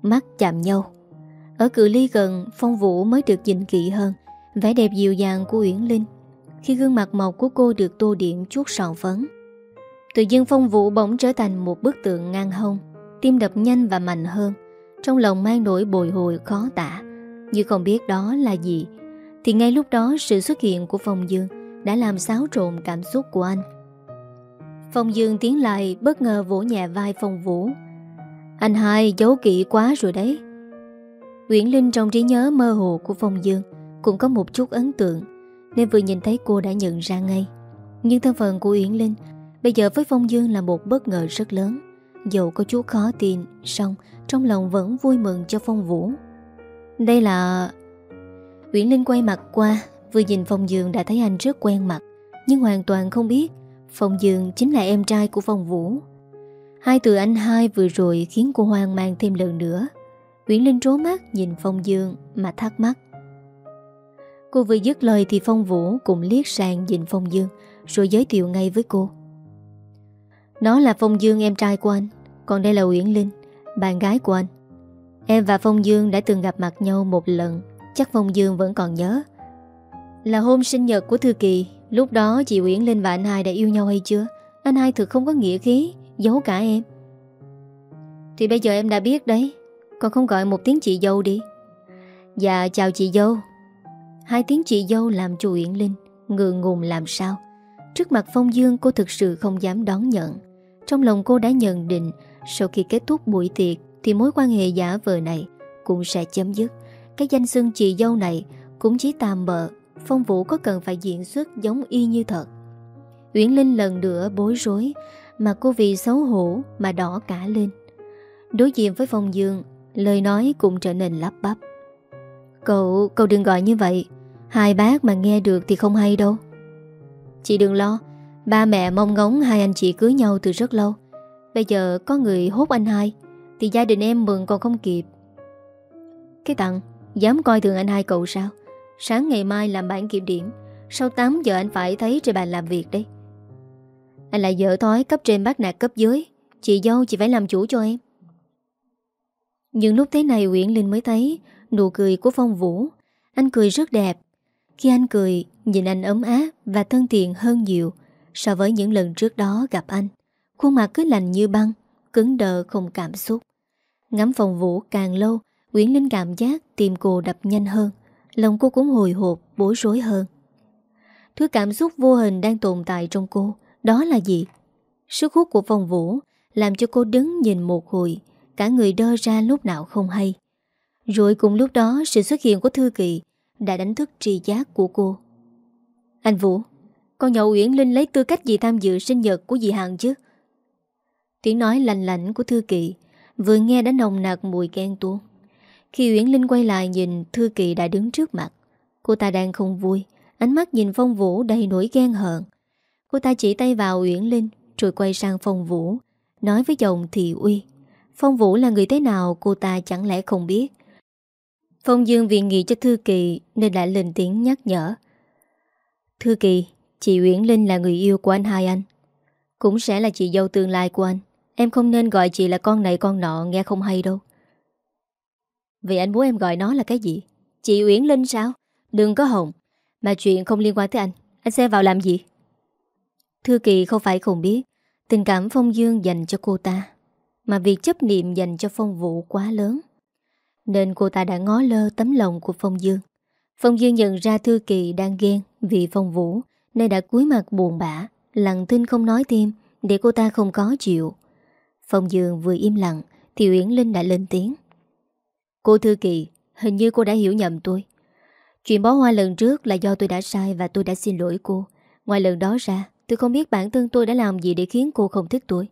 Mắt chạm nhau. Ở cự ly gần Phong Vũ mới được nhìn kỹ hơn Vẻ đẹp dịu dàng của Uyển Linh Khi gương mặt mộc của cô được tô điểm chút sòn phấn. Tự dưng Phong Vũ bỗng trở thành một bức tượng ngang hông Tim đập nhanh và mạnh hơn Trong lòng mang nỗi bồi hồi khó tả. Như không biết đó là gì Thì ngay lúc đó sự xuất hiện của Phong Dương Đã làm xáo trộn cảm xúc của anh. Phong Dương tiến lại, bất ngờ vỗ nhẹ vai Phong Vũ. Anh hai giấu kỹ quá rồi đấy. Nguyễn Linh trong trí nhớ mơ hồ của Phong Dương Cũng có một chút ấn tượng, Nên vừa nhìn thấy cô đã nhận ra ngay. Nhưng thân phận của Uyển Linh Bây giờ với Phong Dương là một bất ngờ rất lớn. Dẫu có chút khó tin Xong trong lòng vẫn vui mừng cho Phong Vũ. Đây là Uyển Linh quay mặt qua, Vừa nhìn Phong Dương đã thấy anh rất quen mặt, Nhưng hoàn toàn không biết Phong Dương chính là em trai của Phong Vũ. Hai từ anh hai vừa rồi Khiến cô hoang mang thêm lần nữa. Nguyễn Linh trố mắt nhìn Phong Dương Mà thắc mắc. Cô vừa dứt lời thì Phong Vũ Cũng liếc sang nhìn Phong Dương, Rồi giới thiệu ngay với cô. Nó là Phong Dương em trai của anh, Còn đây là Uyển Linh, Bạn gái của anh. Em và Phong Dương đã từng gặp mặt nhau một lần, Chắc Phong Dương vẫn còn nhớ. Là hôm sinh nhật của Thư Kỳ. Lúc đó chị Uyển Linh và anh hai đã yêu nhau hay chưa? Anh hai thực không có nghĩa khí, Giấu cả em. Thì bây giờ em đã biết đấy. Còn không gọi một tiếng chị dâu đi. Dạ chào chị dâu. Hai tiếng chị dâu làm chú Uyển Linh Ngượng ngùng làm sao. Trước mặt Phong Dương, cô thực sự không dám đón nhận. Trong lòng cô đã nhận định, Sau khi kết thúc buổi tiệc, Thì mối quan hệ giả vờ này Cũng sẽ chấm dứt. Cái danh xưng chị dâu này Cũng chỉ tạm bợ Phong Vũ có cần phải diễn xuất giống y như thật. Uyển Linh lần nữa bối rối Mà cô vì xấu hổ mà đỏ cả lên. Đối diện với Phong Dương Lời nói cũng trở nên lắp bắp. Cậu, cậu đừng gọi như vậy Hai bác mà nghe được thì không hay đâu. Chị đừng lo Ba mẹ mong ngóng hai anh chị cưới nhau từ rất lâu. Bây giờ có người hốt anh hai Thì gia đình em mừng còn không kịp. Cái tặng Dám coi thường anh hai cậu sao? Sáng ngày mai làm bản kiểm điểm. Sau 8 giờ anh phải thấy trên bàn làm việc đấy Anh lại dở thói cấp trên bác nạt cấp dưới. Chị dâu, chị phải làm chủ cho em. Nhưng lúc thế này Nguyễn Linh mới thấy Nụ cười của Phong Vũ. Anh cười rất đẹp. Khi anh cười, Nhìn anh ấm áp và thân thiện hơn nhiều So với những lần trước đó gặp anh. Khuôn mặt cứ lành như băng, Cứng đờ không cảm xúc. Ngắm Phong Vũ càng lâu, Nguyễn Linh cảm giác tìm cô đập nhanh hơn. Lòng cô cũng hồi hộp, bối rối hơn. Thứ cảm xúc vô hình đang tồn tại trong cô Đó là gì? Sức hút của phong vũ Làm cho cô đứng nhìn một hồi Cả người đơ ra lúc nào không hay. Rồi cùng lúc đó Sự xuất hiện của Thư Kỳ Đã đánh thức tri giác của cô. Anh Vũ Con nhỏ Uyển Linh lấy tư cách gì tham dự sinh nhật của dì Hằng chứ? Tiếng nói lành lạnh của Thư Kỳ Vừa nghe đã nồng nặc mùi ghen tuôn khi Uyển Linh quay lại nhìn Thư Kỳ đã đứng trước mặt, Cô ta đang không vui, Ánh mắt nhìn Phong Vũ đầy nỗi ghen hờn. Cô ta chỉ tay vào Uyển Linh, Rồi quay sang Phong Vũ, Nói với chồng Thị Uy, Phong Vũ là người thế nào cô ta chẳng lẽ không biết? Phong Dương viện nghị cho Thư Kỳ Nên đã lên tiếng nhắc nhở. Thư Kỳ, Chị Uyển Linh là người yêu của anh hai anh. Cũng sẽ là chị dâu tương lai của anh. Em không nên gọi chị là con này con nọ, Nghe không hay đâu. Vậy anh muốn em gọi nó là cái gì? Chị Uyển Linh sao? Đừng có hồng. Mà chuyện không liên quan tới anh. Anh sẽ vào làm gì? Thư Kỳ, không phải không biết. Tình cảm Phong Dương dành cho cô ta. Mà việc chấp niệm dành cho Phong Vũ quá lớn. Nên cô ta đã ngó lơ tấm lòng của Phong Dương. Phong Dương nhận ra Thư Kỳ đang ghen Vì Phong Vũ, Nên đã cúi mặt buồn bã, Lặng thinh không nói thêm, Để cô ta không có chịu. Phong Dương vừa im lặng, Thì Uyển Linh đã lên tiếng. Cô Thư Kỳ, Hình như cô đã hiểu nhầm tôi. Chuyện bó hoa lần trước là do tôi đã sai Và tôi đã xin lỗi cô. Ngoài lần đó ra, tôi không biết bản thân tôi đã làm gì Để khiến cô không thích tôi.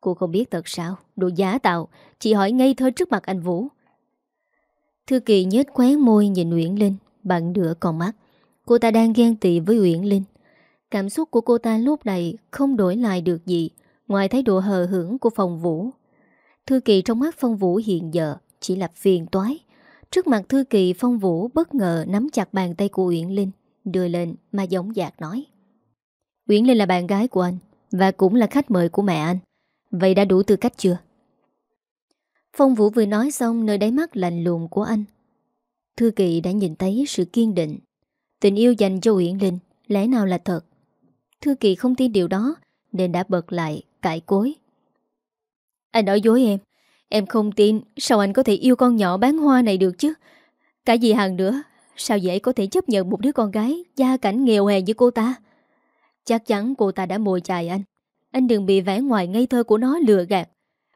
Cô không biết thật sao? Đồ giả tạo, Chị hỏi ngây thơ trước mặt anh Vũ. Thư Kỳ nhếch khóe môi nhìn Uyển Linh Bằng nửa con mắt. Cô ta đang ghen tị với Uyển Linh. Cảm xúc của cô ta lúc này không đổi lại được gì, Ngoài thái độ hờ hững của phòng Vũ. Thư Kỳ trong mắt Phong Vũ hiện giờ chỉ là phiền toái. Trước mặt Thư Kỳ Phong Vũ bất ngờ nắm chặt bàn tay của Uyển Linh, đưa lên mà giống dạc nói. Uyển Linh là bạn gái của anh, và cũng là khách mời của mẹ anh. Vậy đã đủ tư cách chưa? Phong Vũ vừa nói xong nơi đáy mắt lạnh lùng của anh. Thư Kỳ đã nhìn thấy sự kiên định. Tình yêu dành cho Uyển Linh lẽ nào là thật? Thư Kỳ không tin điều đó nên đã bật lại, cãi cối. Anh nói dối em. Em không tin sao anh có thể yêu con nhỏ bán hoa này được chứ? Cả gì hàng nữa, sao dễ có thể chấp nhận một đứa con gái gia cảnh nghèo hèn như cô ta? Chắc chắn cô ta đã mồi chài anh. Anh đừng bị vẻ ngoài ngây thơ của nó lừa gạt.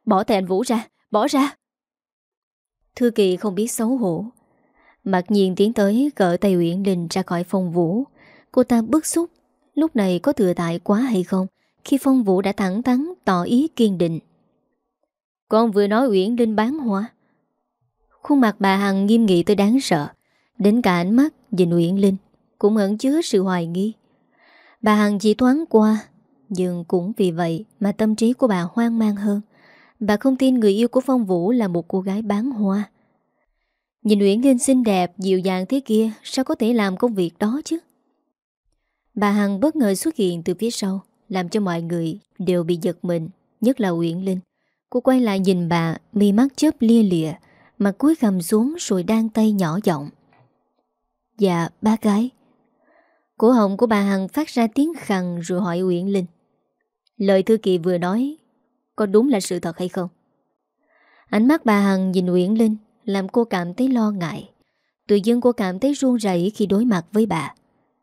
Bỏ tay anh Vũ ra, bỏ ra. Thư Kỳ không biết xấu hổ. Mặc nhiên tiến tới cỡ tay Uyển đình ra khỏi phòng Vũ. Cô ta bức xúc. Lúc này có thừa tại quá hay không? Khi phong Vũ đã thẳng thắn tỏ ý kiên định. Con vừa nói Uyển Linh bán hoa. Khuôn mặt bà Hằng nghiêm nghị tới đáng sợ. Đến cả ánh mắt nhìn Uyển Linh cũng ẩn chứa sự hoài nghi. Bà Hằng chỉ thoáng qua Nhưng cũng vì vậy mà tâm trí của bà hoang mang hơn Bà không tin người yêu của Phong Vũ là một cô gái bán hoa Nhìn Uyển Linh xinh đẹp, dịu dàng thế kia Sao có thể làm công việc đó chứ Bà Hằng bất ngờ xuất hiện từ phía sau Làm cho mọi người đều bị giật mình Nhất là Uyển Linh Cô quay lại nhìn bà Mi mắt chớp lia lịa Mặt cuối gầm xuống rồi đang tay nhỏ giọng Dạ ba gái Cổ họng của bà Hằng phát ra tiếng khăn rồi hỏi Uyển Linh. Lời thư kỳ vừa nói có đúng là sự thật hay không? Ánh mắt bà Hằng nhìn Uyển Linh làm cô cảm thấy lo ngại. Tự dưng cô cảm thấy run rẩy khi đối mặt với bà.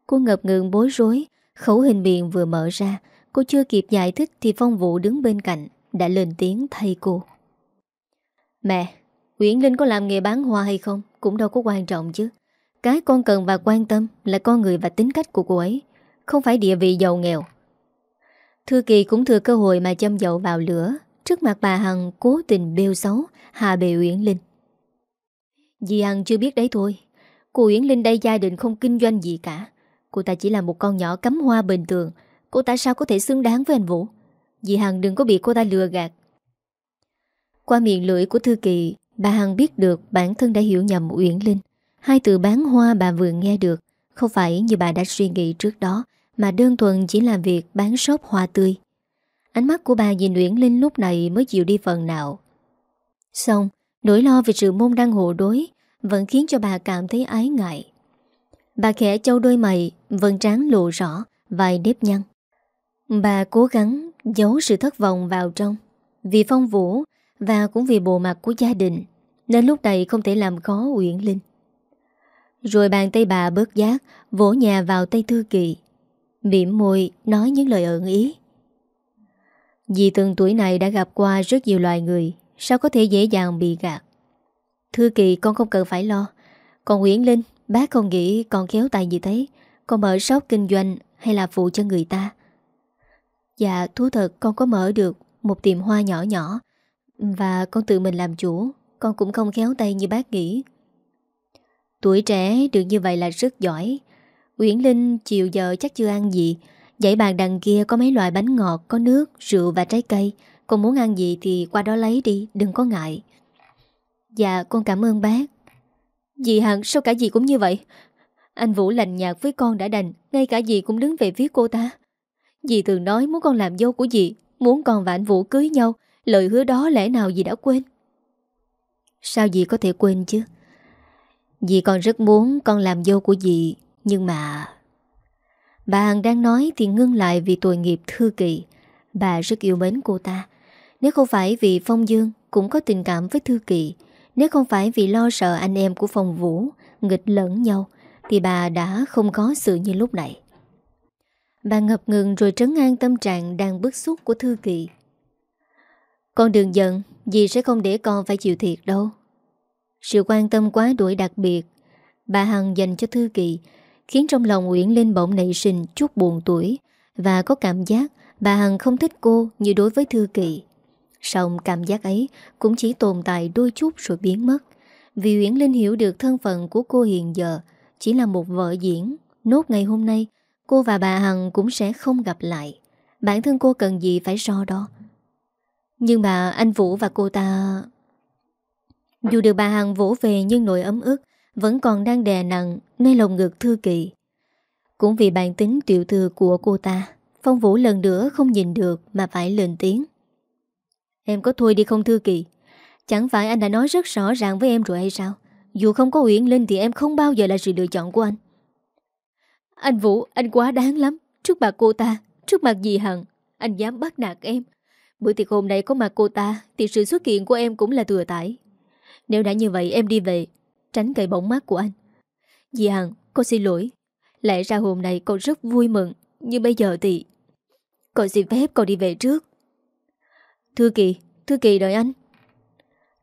Cô ngập ngừng bối rối, khẩu hình miệng vừa mở ra, cô chưa kịp giải thích thì Phong Vũ đứng bên cạnh đã lên tiếng thay cô. Mẹ, Uyển Linh có làm nghề bán hoa hay không cũng đâu có quan trọng chứ. Cái con cần và quan tâm là con người và tính cách của cô ấy Không phải địa vị giàu nghèo. Thư Kỳ cũng thừa cơ hội mà châm dầu vào lửa Trước mặt bà Hằng cố tình bêu xấu Hà bề Uyển Linh. Dì Hằng chưa biết đấy thôi. Cô Uyển Linh đây gia đình không kinh doanh gì cả. Cô ta chỉ là một con nhỏ cắm hoa bình thường. Cô ta sao có thể xứng đáng với anh Vũ? Dì Hằng đừng có bị cô ta lừa gạt. Qua miệng lưỡi của Thư Kỳ, Bà Hằng biết được bản thân đã hiểu nhầm Uyển Linh. Hai từ bán hoa bà vừa nghe được, Không phải như bà đã suy nghĩ trước đó, Mà đơn thuần chỉ là việc bán shop hoa tươi. Ánh mắt của bà nhìn uyển Linh lúc này mới chịu đi phần nào. Xong, Nỗi lo về sự môn đăng hộ đối Vẫn khiến cho bà cảm thấy ái ngại. Bà khẽ châu đôi mày Vân tráng lộ rõ Vài nếp nhăn. Bà cố gắng giấu sự thất vọng vào trong. Vì phong vũ Và cũng vì bộ mặt của gia đình, Nên lúc này không thể làm khó Uyển Linh. Rồi bàn tay bà bớt giác, Vỗ nhà vào tay Thư Kỳ. Miệng môi nói những lời ẩn ý. Vì từng tuổi này đã gặp qua rất nhiều loài người, Sao có thể dễ dàng bị gạt? Thư Kỳ, con không cần phải lo. Còn Nguyễn Linh, Bác không nghĩ con khéo tài gì thế. Con mở shop kinh doanh hay là phụ cho người ta? Dạ thú thật con có mở được Một tiệm hoa nhỏ nhỏ. Và con tự mình làm chủ Con cũng không khéo tay như bác nghĩ. Tuổi trẻ được như vậy là rất giỏi. Uyển Linh chiều giờ chắc chưa ăn gì. Dãy bàn đằng kia có mấy loại bánh ngọt Có nước, rượu và trái cây. Con muốn ăn gì thì qua đó lấy đi Đừng có ngại. Dạ con cảm ơn bác. Dì Hằng sao cả dì cũng như vậy? Anh Vũ lành nhạt với con đã đành Ngay cả dì cũng đứng về phía cô ta. Dì thường nói muốn con làm dâu của dì, Muốn con và anh Vũ cưới nhau, Lời hứa đó lẽ nào dì đã quên? Sao dì có thể quên chứ? Dì còn rất muốn con làm dâu của dì, Nhưng mà Bà Hằng đang nói thì ngưng lại vì tội nghiệp thư kỳ Bà rất yêu mến cô ta. Nếu không phải vì Phong Dương, Cũng có tình cảm với Thư Kỳ Nếu không phải vì lo sợ anh em của Phong Vũ, Nghịch lẫn nhau, Thì bà đã không có sự như lúc này. Bà ngập ngừng rồi trấn an tâm trạng đang bức xúc của Thư Kỳ Con đừng giận, Dì sẽ không để con phải chịu thiệt đâu. Sự quan tâm quá đuổi đặc biệt, Bà Hằng dành cho Thư Kỳ Khiến trong lòng Nguyễn Linh bỗng nảy sinh chút buồn tuổi Và có cảm giác bà Hằng không thích cô như đối với Thư Kỳ Xong cảm giác ấy cũng chỉ tồn tại đôi chút rồi biến mất. Vì Nguyễn Linh hiểu được thân phận của cô hiện giờ, Chỉ là một vợ diễn, Nốt ngày hôm nay Cô và bà Hằng cũng sẽ không gặp lại Bản thân cô cần gì phải so đó Nhưng mà anh Vũ và cô ta... Dù được bà Hằng vỗ về nhưng nỗi ấm ức vẫn còn đang đè nặng nơi lồng ngực Thư Kỳ. Cũng vì bản tính tiểu thư của cô ta, Phong Vũ lần nữa không nhìn được mà phải lên tiếng. Em có thôi đi không Thư Kỳ? Chẳng phải anh đã nói rất rõ ràng với em rồi hay sao? Dù không có Uyển Linh thì em không bao giờ là sự lựa chọn của anh. Anh Vũ, anh quá đáng lắm. Trước mặt cô ta, trước mặt dì Hằng, anh dám bắt nạt em. Bữa tiệc hôm nay có mặt cô ta thì sự xuất hiện của em cũng là thừa tải. Nếu đã như vậy em đi về, tránh cậy bóng mắt của anh. Dì Hằng, cô xin lỗi. Lẽ ra hôm nay con rất vui mừng, nhưng bây giờ thì... Con xin phép con đi về trước. Thư Kỳ, Thư Kỳ đợi anh.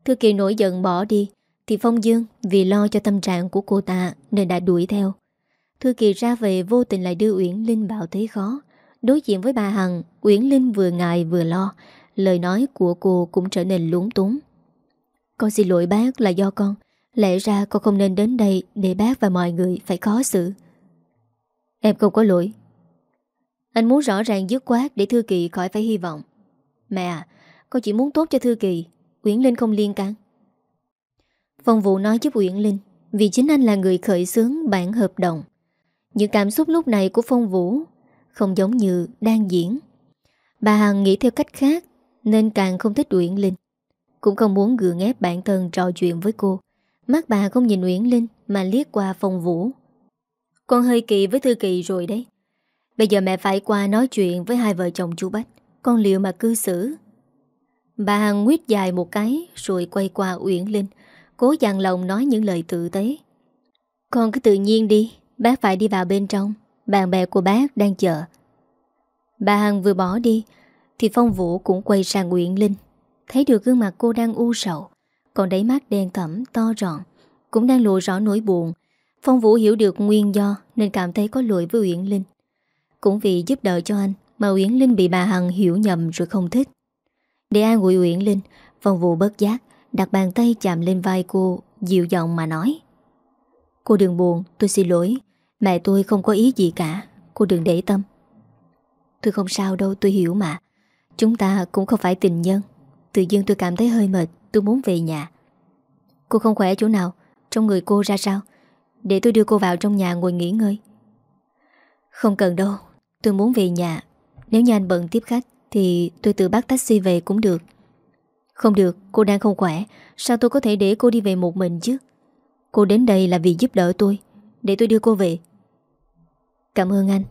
Thư Kỳ nổi giận bỏ đi, thì Phong Dương vì lo cho tâm trạng của cô ta nên đã đuổi theo. Thư Kỳ ra về vô tình lại đưa Uyển Linh bảo thế khó. Đối diện với bà Hằng, Uyển Linh vừa ngại vừa lo. Lời nói của cô cũng trở nên lúng túng. Con xin lỗi bác là do con. Lẽ ra con không nên đến đây để bác và mọi người phải khó xử. Em không có lỗi. Anh muốn rõ ràng dứt quát để Thư Kỳ khỏi phải hy vọng. Mẹ à, con chỉ muốn tốt cho Thư Kỳ. Uyển Linh không liên can. Phong vụ nói giúp Uyển Linh vì chính anh là người khởi xướng bản hợp đồng. Những cảm xúc lúc này của Phong Vũ không giống như đang diễn. Bà Hằng nghĩ theo cách khác nên càng không thích Uyển Linh. Cũng không muốn gượng ép bản thân trò chuyện với cô. Mắt bà không nhìn Uyển Linh mà liếc qua Phong Vũ. Con hơi kỳ với Thư Kỳ rồi đấy. Bây giờ mẹ phải qua nói chuyện với hai vợ chồng chú Bách. Con liệu mà cư xử. Bà Hằng nguyết dài một cái rồi quay qua Uyển Linh. Cố dàn lòng nói những lời tự tế. Con cứ tự nhiên đi, Bác phải đi vào bên trong. Bạn bè của bác đang chờ. Bà Hằng vừa bỏ đi, Thì Phong Vũ cũng quay sang Nguyễn Linh. Thấy được gương mặt cô đang u sầu, Còn đáy mắt đen thẩm to rọn, Cũng đang lộ rõ nỗi buồn. Phong Vũ hiểu được nguyên do Nên cảm thấy có lỗi với Uyển Linh. Cũng vì giúp đỡ cho anh Mà Uyển Linh bị bà Hằng hiểu nhầm rồi không thích. Để an ủi Uyển Linh, Phong Vũ bất giác Đặt bàn tay chạm lên vai cô, Dịu giọng mà nói, Cô đừng buồn, tôi xin lỗi. Mẹ tôi không có ý gì cả, Cô đừng để tâm. Tôi không sao đâu, tôi hiểu mà. Chúng ta cũng không phải tình nhân. Tự dưng tôi cảm thấy hơi mệt, Tôi muốn về nhà. Cô không khỏe chỗ nào? Trong người cô ra sao? Để tôi đưa cô vào trong nhà ngồi nghỉ ngơi. Không cần đâu, Tôi muốn về nhà. Nếu như anh bận tiếp khách, Thì tôi tự bắt taxi về cũng được. Không được, cô đang không khỏe. Sao tôi có thể để cô đi về một mình chứ? Cô đến đây là vì giúp đỡ tôi, Để tôi đưa cô về. Cảm ơn anh.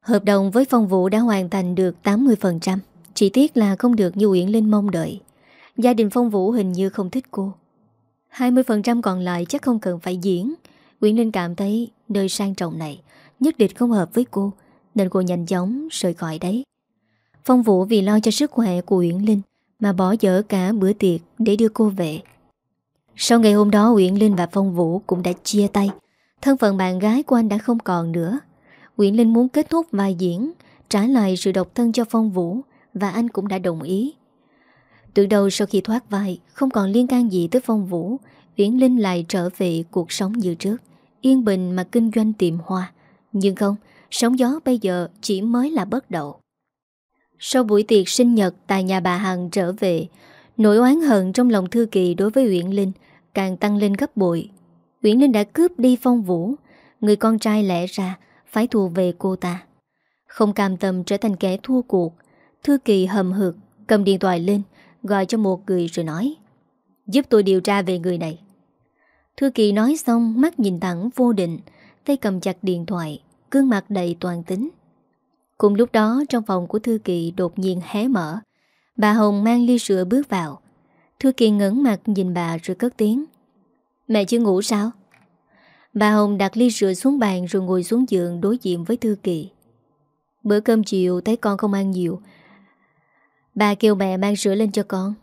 Hợp đồng với phong vũ đã hoàn thành được 80% Chỉ tiếc là không được như Uyển Linh mong đợi. Gia đình phong vũ hình như không thích cô. 20% còn lại chắc không cần phải diễn. Uyển Linh cảm thấy nơi sang trọng này Nhất định không hợp với cô, Nên cô nhanh chóng rời khỏi đấy. Phong Vũ vì lo cho sức khỏe của Uyển Linh Mà bỏ dở cả bữa tiệc để đưa cô về. Sau ngày hôm đó, Uyển Linh và Phong Vũ cũng đã chia tay. Thân phận bạn gái của anh đã không còn nữa. Nguyễn Linh muốn kết thúc vai diễn, Trả lại sự độc thân cho Phong Vũ, Và anh cũng đã đồng ý. Từ đầu sau khi thoát vai, Không còn liên can gì tới Phong Vũ, Nguyễn Linh lại trở về cuộc sống như trước, Yên bình mà kinh doanh tiệm hoa. Nhưng không, Sóng gió bây giờ chỉ mới là bắt đầu Sau buổi tiệc sinh nhật Tại nhà bà Hằng trở về, Nỗi oán hận trong lòng Thư Kỳ đối với Uyển Linh Càng tăng lên gấp bội. Uyển Linh đã cướp đi phong vũ. Người con trai lẽ ra Phải thù về cô ta. Không cam tâm trở thành kẻ thua cuộc, Thư Kỳ hầm hực, Cầm điện thoại lên, Gọi cho một người rồi nói, Giúp tôi điều tra về người này. Thư Kỳ nói xong, mắt nhìn thẳng vô định, Tay cầm chặt điện thoại Cương mặt đầy toàn tính. Cùng lúc đó, trong phòng của Thư Kỳ đột nhiên hé mở. Bà Hồng mang ly sữa bước vào. Thư Kỳ ngấn mặt nhìn bà rồi cất tiếng Mẹ chưa ngủ sao? Bà Hồng đặt ly rượu xuống bàn rồi ngồi xuống giường đối diện với Thư Kỳ. Bữa cơm chiều thấy con không ăn nhiều. Bà kêu mẹ mang sữa lên cho con.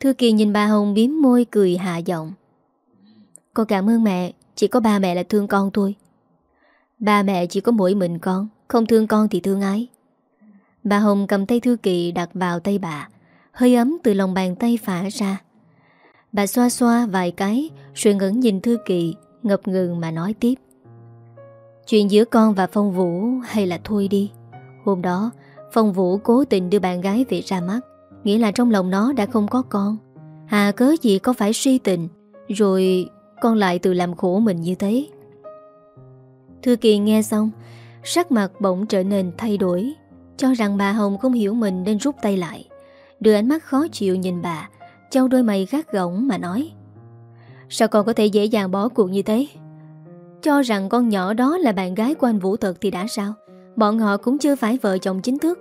Thư Kỳ nhìn bà Hồng biếm môi cười hạ giọng. Con cảm ơn mẹ, chỉ có ba mẹ là thương con thôi. Ba mẹ chỉ có mỗi mình con, không thương con thì thương ái. Bà Hồng cầm tay Thư Kỳ đặt vào tay bà, hơi ấm từ lòng bàn tay phả ra. Bà xoa xoa vài cái, Rồi ngẩn nhìn Thư Kỳ, Ngập ngừng mà nói tiếp. Chuyện giữa con và Phong Vũ Hay là thôi đi. Hôm đó, Phong Vũ cố tình đưa bạn gái về ra mắt, Nghĩa là trong lòng nó đã không có con. Hà cớ gì có phải suy tình, Rồi con lại tự làm khổ mình như thế? Thư Kỳ nghe xong, Sắc mặt bỗng trở nên thay đổi, Cho rằng bà Hồng không hiểu mình nên rút tay lại. Đưa ánh mắt khó chịu nhìn bà Châu đôi mày gắt gỏng mà nói. Sao con có thể dễ dàng bỏ cuộc như thế? Cho rằng con nhỏ đó là bạn gái của anh Vũ Thật thì đã sao? Bọn họ cũng chưa phải vợ chồng chính thức.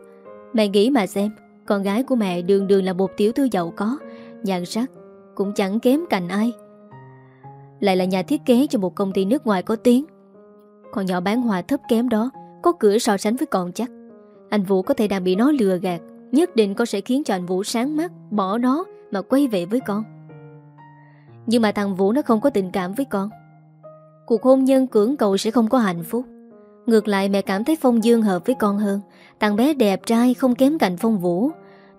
Mẹ nghĩ mà xem, Con gái của mẹ đường đường là một tiểu thư giàu có Nhàn sắc Cũng chẳng kém cạnh ai. Lại là nhà thiết kế cho một công ty nước ngoài có tiếng. Con nhỏ bán hòa thấp kém đó, Có cửa so sánh với con chắc. Anh Vũ có thể đang bị nó lừa gạt, Nhất định con sẽ khiến cho anh Vũ sáng mắt, Bỏ nó mà quay về với con. Nhưng mà thằng Vũ nó không có tình cảm với con. Cuộc hôn nhân cưỡng cầu sẽ không có hạnh phúc. Ngược lại, mẹ cảm thấy Phong Dương hợp với con hơn. Thằng bé đẹp trai, không kém cạnh Phong Vũ.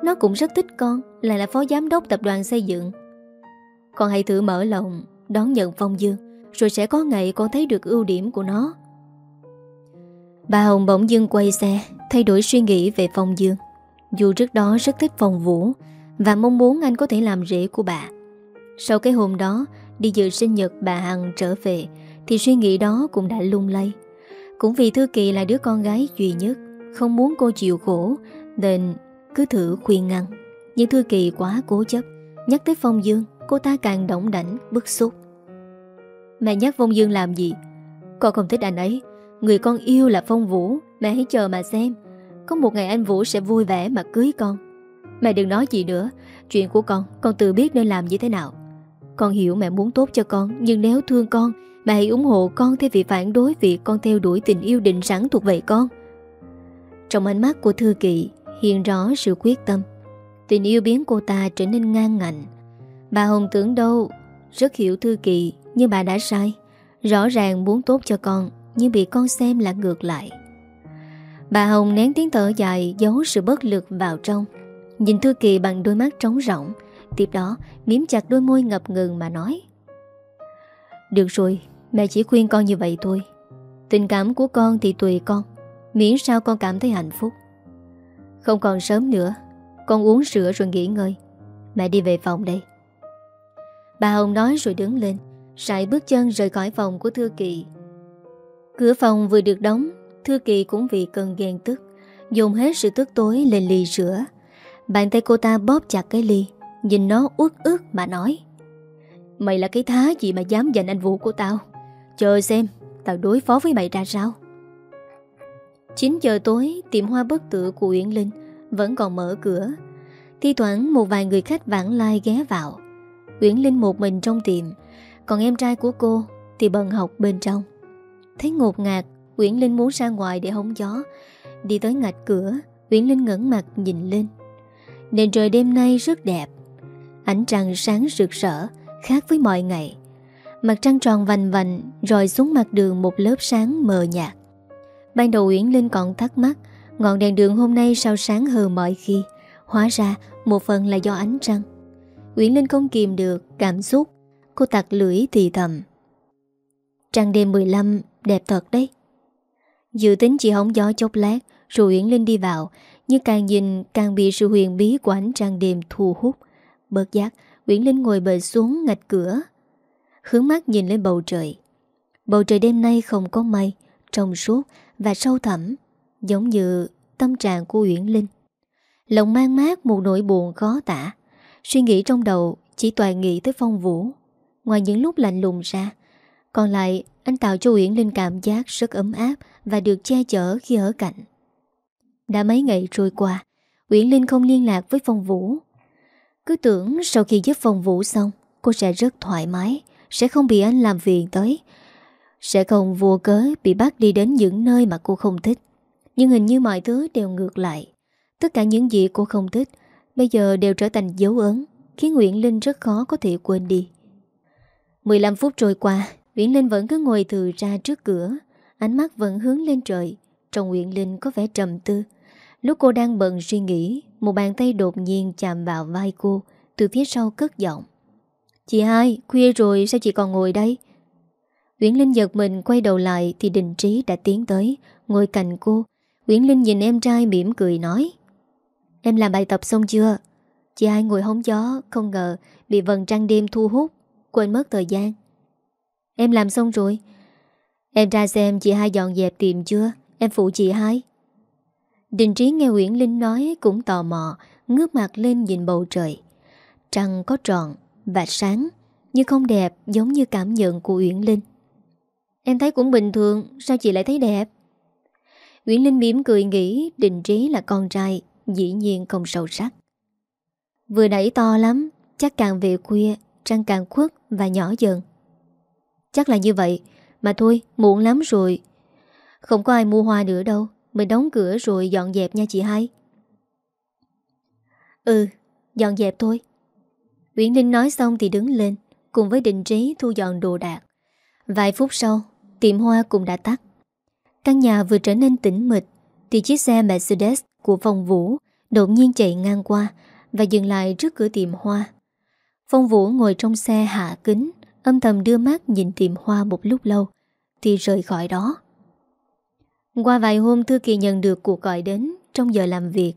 Nó cũng rất thích con, Lại là phó giám đốc tập đoàn xây dựng. Con hãy thử mở lòng, Đón nhận Phong Dương, Rồi sẽ có ngày con thấy được ưu điểm của nó. Bà Hồng bỗng dưng quay xe, Thay đổi suy nghĩ về Phong Dương. Dù trước đó rất thích Phong Vũ và mong muốn anh có thể làm rễ của bà. Sau cái hôm đó Đi dự sinh nhật bà Hằng trở về Thì suy nghĩ đó cũng đã lung lay. Cũng vì Thư Kỳ là đứa con gái duy nhất Không muốn cô chịu khổ Nên cứ thử khuyên ngăn. Nhưng Thư Kỳ quá cố chấp Nhắc tới Phong Dương Cô ta càng động đảnh, bức xúc. Mẹ nhắc Phong Dương làm gì? Con không thích anh ấy. Người con yêu là Phong Vũ Mẹ hãy chờ mà xem. Có một ngày anh Vũ sẽ vui vẻ mà cưới con. Mẹ đừng nói gì nữa Chuyện của con, con tự biết nên làm như thế nào Con hiểu mẹ muốn tốt cho con Nhưng nếu thương con mẹ hãy ủng hộ con thay vì phản đối việc con theo đuổi tình yêu định sẵn thuộc về con. Trong ánh mắt của Thư Kỳ hiện rõ sự quyết tâm. Tình yêu biến cô ta trở nên ngang ngạnh. Bà Hồng tưởng đâu rất hiểu Thư Kỳ nhưng bà đã sai. Rõ ràng muốn tốt cho con nhưng bị con xem là ngược lại. Bà Hồng nén tiếng thở dài giấu sự bất lực vào trong. Nhìn Thư Kỳ bằng đôi mắt trống rỗng, Tiếp đó miếm chặt đôi môi ngập ngừng mà nói. Được rồi, Mẹ chỉ khuyên con như vậy thôi. Tình cảm của con thì tùy con, Miễn sao con cảm thấy hạnh phúc. Không còn sớm nữa, Con uống sữa rồi nghỉ ngơi. Mẹ đi về phòng đây. Bà Hồng nói rồi đứng lên, Sải bước chân rời khỏi phòng của Thư Kỳ. Cửa phòng vừa được đóng, Thư Kỳ cũng vì cơn ghen tức, Dùng hết sự tức tối lên ly sữa. Bàn tay cô ta bóp chặt cái ly, Nhìn nó ướt ướt mà nói. Mày là cái thá gì mà dám giành anh Vũ của tao? Chờ xem, Tao đối phó với mày ra sao? 9 giờ tối, Tiệm hoa bất tử của Uyển Linh Vẫn còn mở cửa. Thi thoảng, một vài người khách vãng lai ghé vào. Uyển Linh một mình trong tiệm, Còn em trai của cô Thì bận học bên trong. Thấy ngột ngạt, Uyển Linh muốn ra ngoài để hóng gió. Đi tới ngạch cửa, Uyển Linh ngẩn mặt nhìn lên nên trời đêm nay rất đẹp. Ánh trăng sáng rực rỡ, Khác với mọi ngày. Mặt trăng tròn vành vành Rồi xuống mặt đường một lớp sáng mờ nhạt. Ban đầu Uyển Linh còn thắc mắc, Ngọn đèn đường hôm nay sao sáng hơn mọi khi? Hóa ra, một phần là do ánh trăng. Uyển Linh không kìm được Cảm xúc. Cô tặc lưỡi thì thầm. Trăng đêm 15 đẹp thật đấy. Dự tính chỉ hóng gió chốc lát, Rồi Uyển Linh đi vào. Nhưng càng nhìn, càng bị sự huyền bí của ánh trăng đêm thu hút. Bớt giác Uyển Linh ngồi bờ xuống ngạch cửa. Hướng mắt nhìn lên bầu trời. Bầu trời đêm nay không có mây, Trong suốt và sâu thẳm, Giống như tâm trạng của Uyển Linh. Lòng mang mát một nỗi buồn khó tả. Suy nghĩ trong đầu, Chỉ toàn nghĩ tới phong vũ. Ngoài những lúc lạnh lùng ra, Còn lại, anh tạo cho Uyển Linh cảm giác Rất ấm áp và được che chở khi ở cạnh. Đã mấy ngày trôi qua, Uyển Linh không liên lạc với phong vũ. Cứ tưởng sau khi giúp phong vũ xong, Cô sẽ rất thoải mái, sẽ không bị anh làm phiền tới. Sẽ không vô cớ bị bắt đi đến những nơi mà cô không thích. Nhưng hình như mọi thứ đều ngược lại. Tất cả những gì cô không thích, Bây giờ đều trở thành dấu ấn, Khiến Nguyễn Linh rất khó có thể quên đi. 15 phút trôi qua Nguyễn Linh vẫn cứ ngồi từ ra trước cửa. Ánh mắt vẫn hướng lên trời, Trong Nguyễn Linh có vẻ trầm tư. Lúc cô đang bận suy nghĩ Một bàn tay đột nhiên chạm vào vai cô Từ phía sau cất giọng Chị hai, khuya rồi sao chị còn ngồi đây? Nguyễn Linh giật mình quay đầu lại thì Đình Trí đã tiến tới, ngồi cạnh cô. Nguyễn Linh nhìn em trai mỉm cười nói Em làm bài tập xong chưa? Chị hai ngồi hóng gió Không ngờ bị vần trăng đêm thu hút Quên mất thời gian Em làm xong rồi Em ra xem chị hai dọn dẹp tìm chưa Em phụ chị hai Đình Trí nghe Nguyễn Linh nói Cũng tò mò, Ngước mặt lên nhìn bầu trời. Trăng có tròn và sáng, Nhưng không đẹp giống như cảm nhận của Uyển Linh. Em thấy cũng bình thường, Sao chị lại thấy đẹp? Nguyễn Linh mỉm cười nghĩ Đình Trí là con trai, Dĩ nhiên không sâu sắc. Vừa nãy to lắm, Chắc càng về khuya, Trăng càng khuất và nhỏ dần. Chắc là như vậy, Mà thôi, muộn lắm rồi. Không có ai mua hoa nữa đâu. Mình đóng cửa rồi dọn dẹp nha chị hai. Ừ Dọn dẹp thôi. Nguyễn Linh nói xong thì đứng lên, Cùng với định trí thu dọn đồ đạc. Vài phút sau, Tiệm hoa cũng đã tắt. Căn nhà vừa trở nên tĩnh mịch Thì chiếc xe Mercedes của Phong Vũ Đột nhiên chạy ngang qua Và dừng lại trước cửa tiệm hoa. Phong Vũ ngồi trong xe hạ kính, Âm thầm đưa mắt nhìn tiệm hoa một lúc lâu Thì rời khỏi đó. Qua vài hôm Thư Kỳ nhận được cuộc gọi đến, Trong giờ làm việc,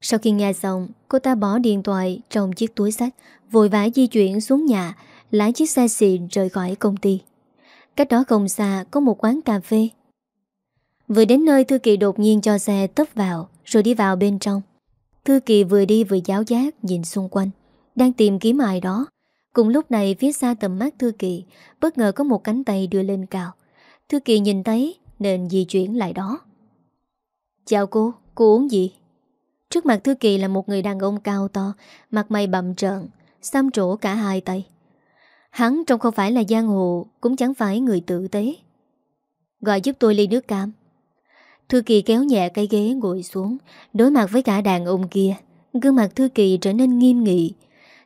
Sau khi nghe xong, Cô ta bỏ điện thoại trong chiếc túi sách, Vội vã di chuyển xuống nhà, Lái chiếc xe xịn rời khỏi công ty. Cách đó không xa, có một quán cà phê. Vừa đến nơi, Thư Kỳ đột nhiên cho xe tấp vào, Rồi đi vào bên trong. Thư Kỳ vừa đi vừa giáo giác nhìn xung quanh, Đang tìm kiếm ai đó. Cùng lúc này, phía xa tầm mắt Thư Kỳ, Bất ngờ có một cánh tay đưa lên cao. Thư Kỳ nhìn thấy nên di chuyển lại đó. Chào cô, cô uống gì? Trước mặt Thư Kỳ là một người đàn ông cao to Mặt mày bầm trợn Xăm trổ cả hai tay. Hắn trông không phải là giang hồ Cũng chẳng phải người tử tế. Gọi giúp tôi ly nước cam. Thư Kỳ kéo nhẹ cái ghế ngồi xuống Đối mặt với cả đàn ông kia. Gương mặt Thư Kỳ trở nên nghiêm nghị.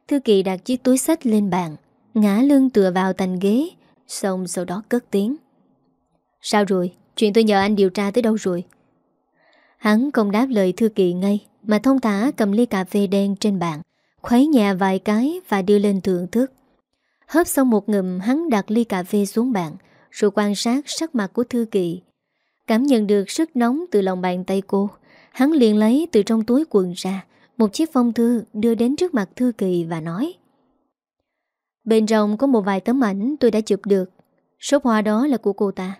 Thư Kỳ đặt chiếc túi sách lên bàn Ngã lưng tựa vào thành ghế Xong sau đó cất tiếng. Sao rồi? Chuyện tôi nhờ anh điều tra tới đâu rồi? Hắn không đáp lời Thư Kỳ ngay, Mà thông thả cầm ly cà phê đen trên bàn, Khuấy nhà vài cái Và đưa lên thưởng thức. Hớp xong một ngụm, hắn đặt ly cà phê xuống bàn, Rồi quan sát sắc mặt của Thư Kỳ. Cảm nhận được sức nóng từ lòng bàn tay cô, Hắn liền lấy từ trong túi quần ra, Một chiếc phong thư đưa đến trước mặt Thư Kỳ và nói, Bên trong có một vài tấm ảnh tôi đã chụp được. Số hoa đó là của cô ta.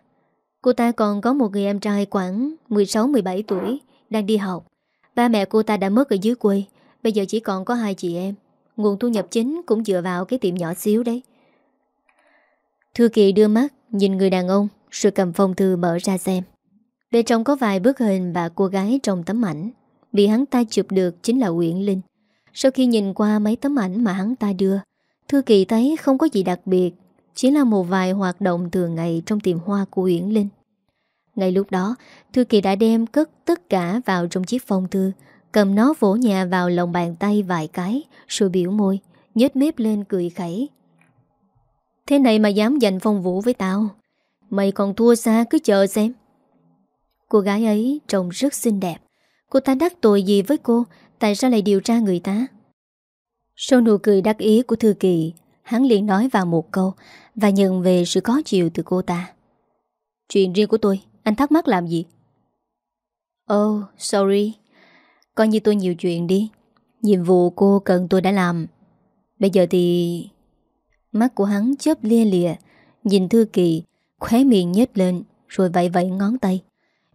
Cô ta còn có một người em trai khoảng 16-17 tuổi Đang đi học. Ba mẹ cô ta đã mất ở dưới quê. Bây giờ chỉ còn có hai chị em. Nguồn thu nhập chính cũng dựa vào cái tiệm nhỏ xíu đấy. Thư Kỳ đưa mắt Nhìn người đàn ông, Rồi cầm phong thư mở ra xem. Bên trong có vài bức hình và cô gái trong tấm ảnh. Bị hắn ta chụp được chính là Uyển Linh. Sau khi nhìn qua mấy tấm ảnh mà hắn ta đưa, Thư Kỳ thấy không có gì đặc biệt chỉ là một vài hoạt động thường ngày trong tiệm hoa của Uyển Linh. Ngay lúc đó, Thư Kỳ đã đem cất tất cả vào trong chiếc phong thư, Cầm nó vỗ nhà vào lòng bàn tay vài cái, Rồi biểu môi, nhếch mép lên cười khẩy. Thế này mà dám giành phong vũ với tao, Mày còn thua xa cứ chờ xem. Cô gái ấy trông rất xinh đẹp. Cô ta đắc tội gì với cô, Tại sao lại điều tra người ta? Sau nụ cười đắc ý của Thư Kỳ Hắn liền nói vào một câu và nhận về sự có chịu từ cô ta. Chuyện riêng của tôi, Anh thắc mắc làm gì? Oh sorry. Coi như tôi nhiều chuyện đi. Nhiệm vụ cô cần tôi đã làm. Bây giờ thì Mắt của hắn chớp lia lịa, Nhìn Thư Kỳ, Khóe miệng nhếch lên, Rồi vẫy vẫy ngón tay.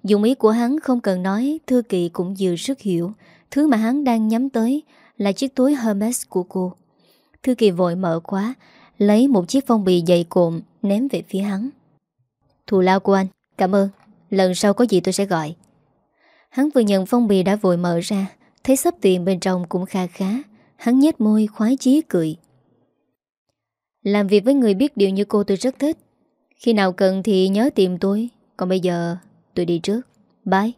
Dùng ý của hắn không cần nói, Thư Kỳ cũng vừa sức hiểu, Thứ mà hắn đang nhắm tới Là chiếc túi Hermes của cô. Thư Kỳ vội mở quá Lấy một chiếc phong bì dày cộm Ném về phía hắn. Thù lao của anh, cảm ơn. Lần sau có gì tôi sẽ gọi. Hắn vừa nhận phong bì đã vội mở ra Thấy sắp tiền bên trong cũng kha khá. Hắn nhếch môi khoái chí cười. Làm việc với người biết điều như cô tôi rất thích. Khi nào cần thì nhớ tìm tôi. Còn bây giờ tôi đi trước. Bye.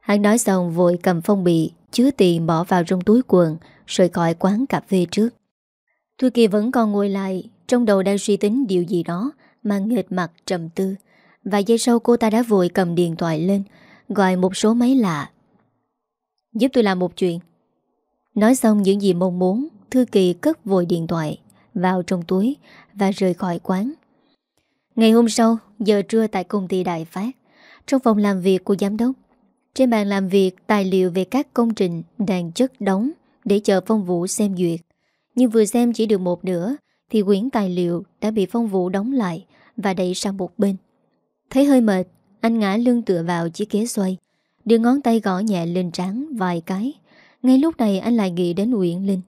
Hắn nói xong vội cầm phong bì Chứa tiền bỏ vào trong túi quần Rồi khỏi quán cà phê trước. Thu Kỳ vẫn còn ngồi lại Trong đầu đang suy tính điều gì đó Mà nghệt mặt trầm tư. Vài giây sau cô ta đã vội cầm điện thoại lên Gọi một số máy lạ. Giúp tôi làm một chuyện. Nói xong những gì mong muốn Thư Kỳ cất vội điện thoại Vào trong túi Và rời khỏi quán. Ngày hôm sau Giờ trưa tại công ty Đại Phát Trong phòng làm việc của giám đốc Trên bàn làm việc, tài liệu về các công trình đang chất đóng để chờ Phong Vũ xem duyệt. Nhưng vừa xem chỉ được một nửa thì quyển tài liệu đã bị Phong Vũ đóng lại và đẩy sang một bên. Thấy hơi mệt, anh ngã lưng tựa vào chiếc ghế xoay, đưa ngón tay gõ nhẹ lên trán vài cái. Ngay lúc này anh lại nghĩ đến Uyển Linh.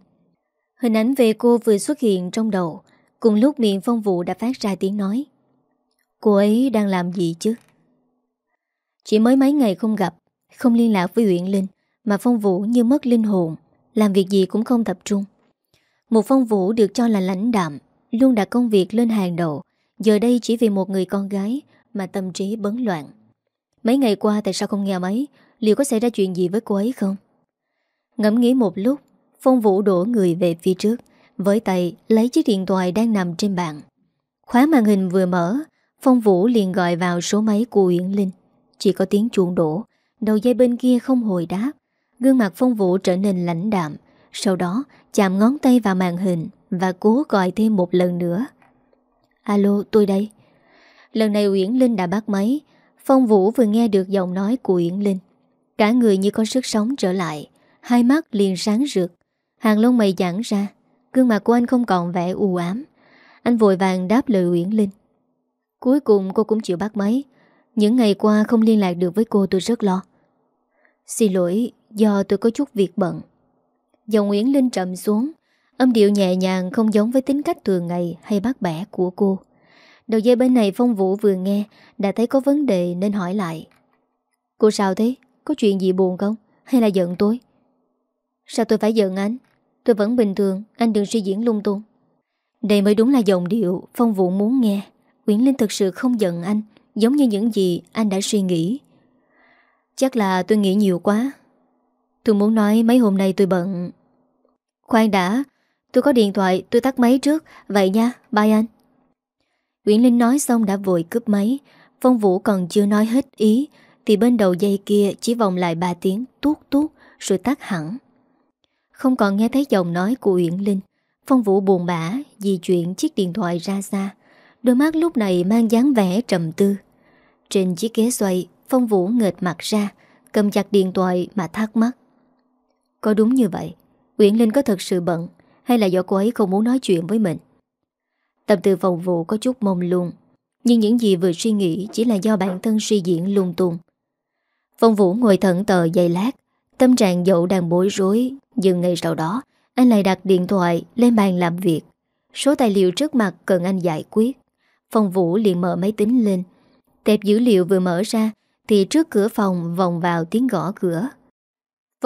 Hình ảnh về cô vừa xuất hiện trong đầu, cùng lúc miệng Phong Vũ đã phát ra tiếng nói. Cô ấy đang làm gì chứ? Chỉ mới mấy ngày không gặp, không liên lạc với Uyển Linh, mà Phong Vũ như mất linh hồn, làm việc gì cũng không tập trung. Một Phong Vũ được cho là lãnh đạm, luôn đặt công việc lên hàng đầu, giờ đây chỉ vì một người con gái mà tâm trí bấn loạn. Mấy ngày qua tại sao không nghe mấy, liệu có xảy ra chuyện gì với cô ấy không? Ngẫm nghĩ một lúc, Phong Vũ đổ người về phía trước, với tay lấy chiếc điện thoại đang nằm trên bàn. Khóa màn hình vừa mở, Phong Vũ liền gọi vào số máy của Uyển Linh. Chỉ có tiếng chuông đổ, đầu dây bên kia không hồi đáp. Gương mặt Phong Vũ trở nên lãnh đạm, sau đó chạm ngón tay vào màn hình và cố gọi thêm một lần nữa. Alo, tôi đây. Lần này Uyển Linh đã bắt máy, Phong Vũ vừa nghe được giọng nói của Uyển Linh. Cả người như có sức sống trở lại, hai mắt liền sáng rực. Hàng lông mày giãn ra, gương mặt của anh không còn vẻ u ám. Anh vội vàng đáp lời Uyển Linh. Cuối cùng cô cũng chịu bắt máy. Những ngày qua không liên lạc được với cô tôi rất lo. Xin lỗi, do tôi có chút việc bận. Dòng Nguyễn Linh trầm xuống, âm điệu nhẹ nhàng không giống với tính cách thường ngày hay bác bẻ của cô. Đầu dây bên này Phong Vũ vừa nghe, đã thấy có vấn đề nên hỏi lại. Cô sao thế? Có chuyện gì buồn không? Hay là giận tôi? Sao tôi phải giận anh? Tôi vẫn bình thường, anh đừng suy diễn lung tung. Đây mới đúng là dòng điệu Phong Vũ muốn nghe. Nguyễn Linh thực sự không giận anh, giống như những gì anh đã suy nghĩ. Chắc là tôi nghĩ nhiều quá. Tôi muốn nói mấy hôm nay tôi bận. Khoan đã, tôi có điện thoại, tôi tắt máy trước. Vậy nha, bye anh. Nguyễn Linh nói xong đã vội cướp máy. Phong Vũ còn chưa nói hết ý, thì bên đầu dây kia chỉ vòng lại ba tiếng tuốt tuốt rồi tắt hẳn. Không còn nghe thấy giọng nói của Uyển Linh. Phong Vũ buồn bã di chuyển chiếc điện thoại ra xa. Đôi mắt lúc này mang dáng vẻ trầm tư. Trên chiếc ghế xoay, Phong Vũ nghệt mặt ra, cầm chặt điện thoại mà thắc mắc. Có đúng như vậy, Uyển Linh có thật sự bận hay là do cô ấy không muốn nói chuyện với mình? Tâm tư Phong Vũ có chút mông lung, nhưng những gì vừa suy nghĩ chỉ là do bản thân suy diễn lung tung. Phong Vũ ngồi thận tờ dày lát, tâm trạng dậu đang bối rối, nhưng ngay sau đó, anh lại đặt điện thoại lên bàn làm việc. Số tài liệu trước mặt cần anh giải quyết. Phong Vũ liền mở máy tính lên. Tệp dữ liệu vừa mở ra thì trước cửa phòng vòng vào tiếng gõ cửa.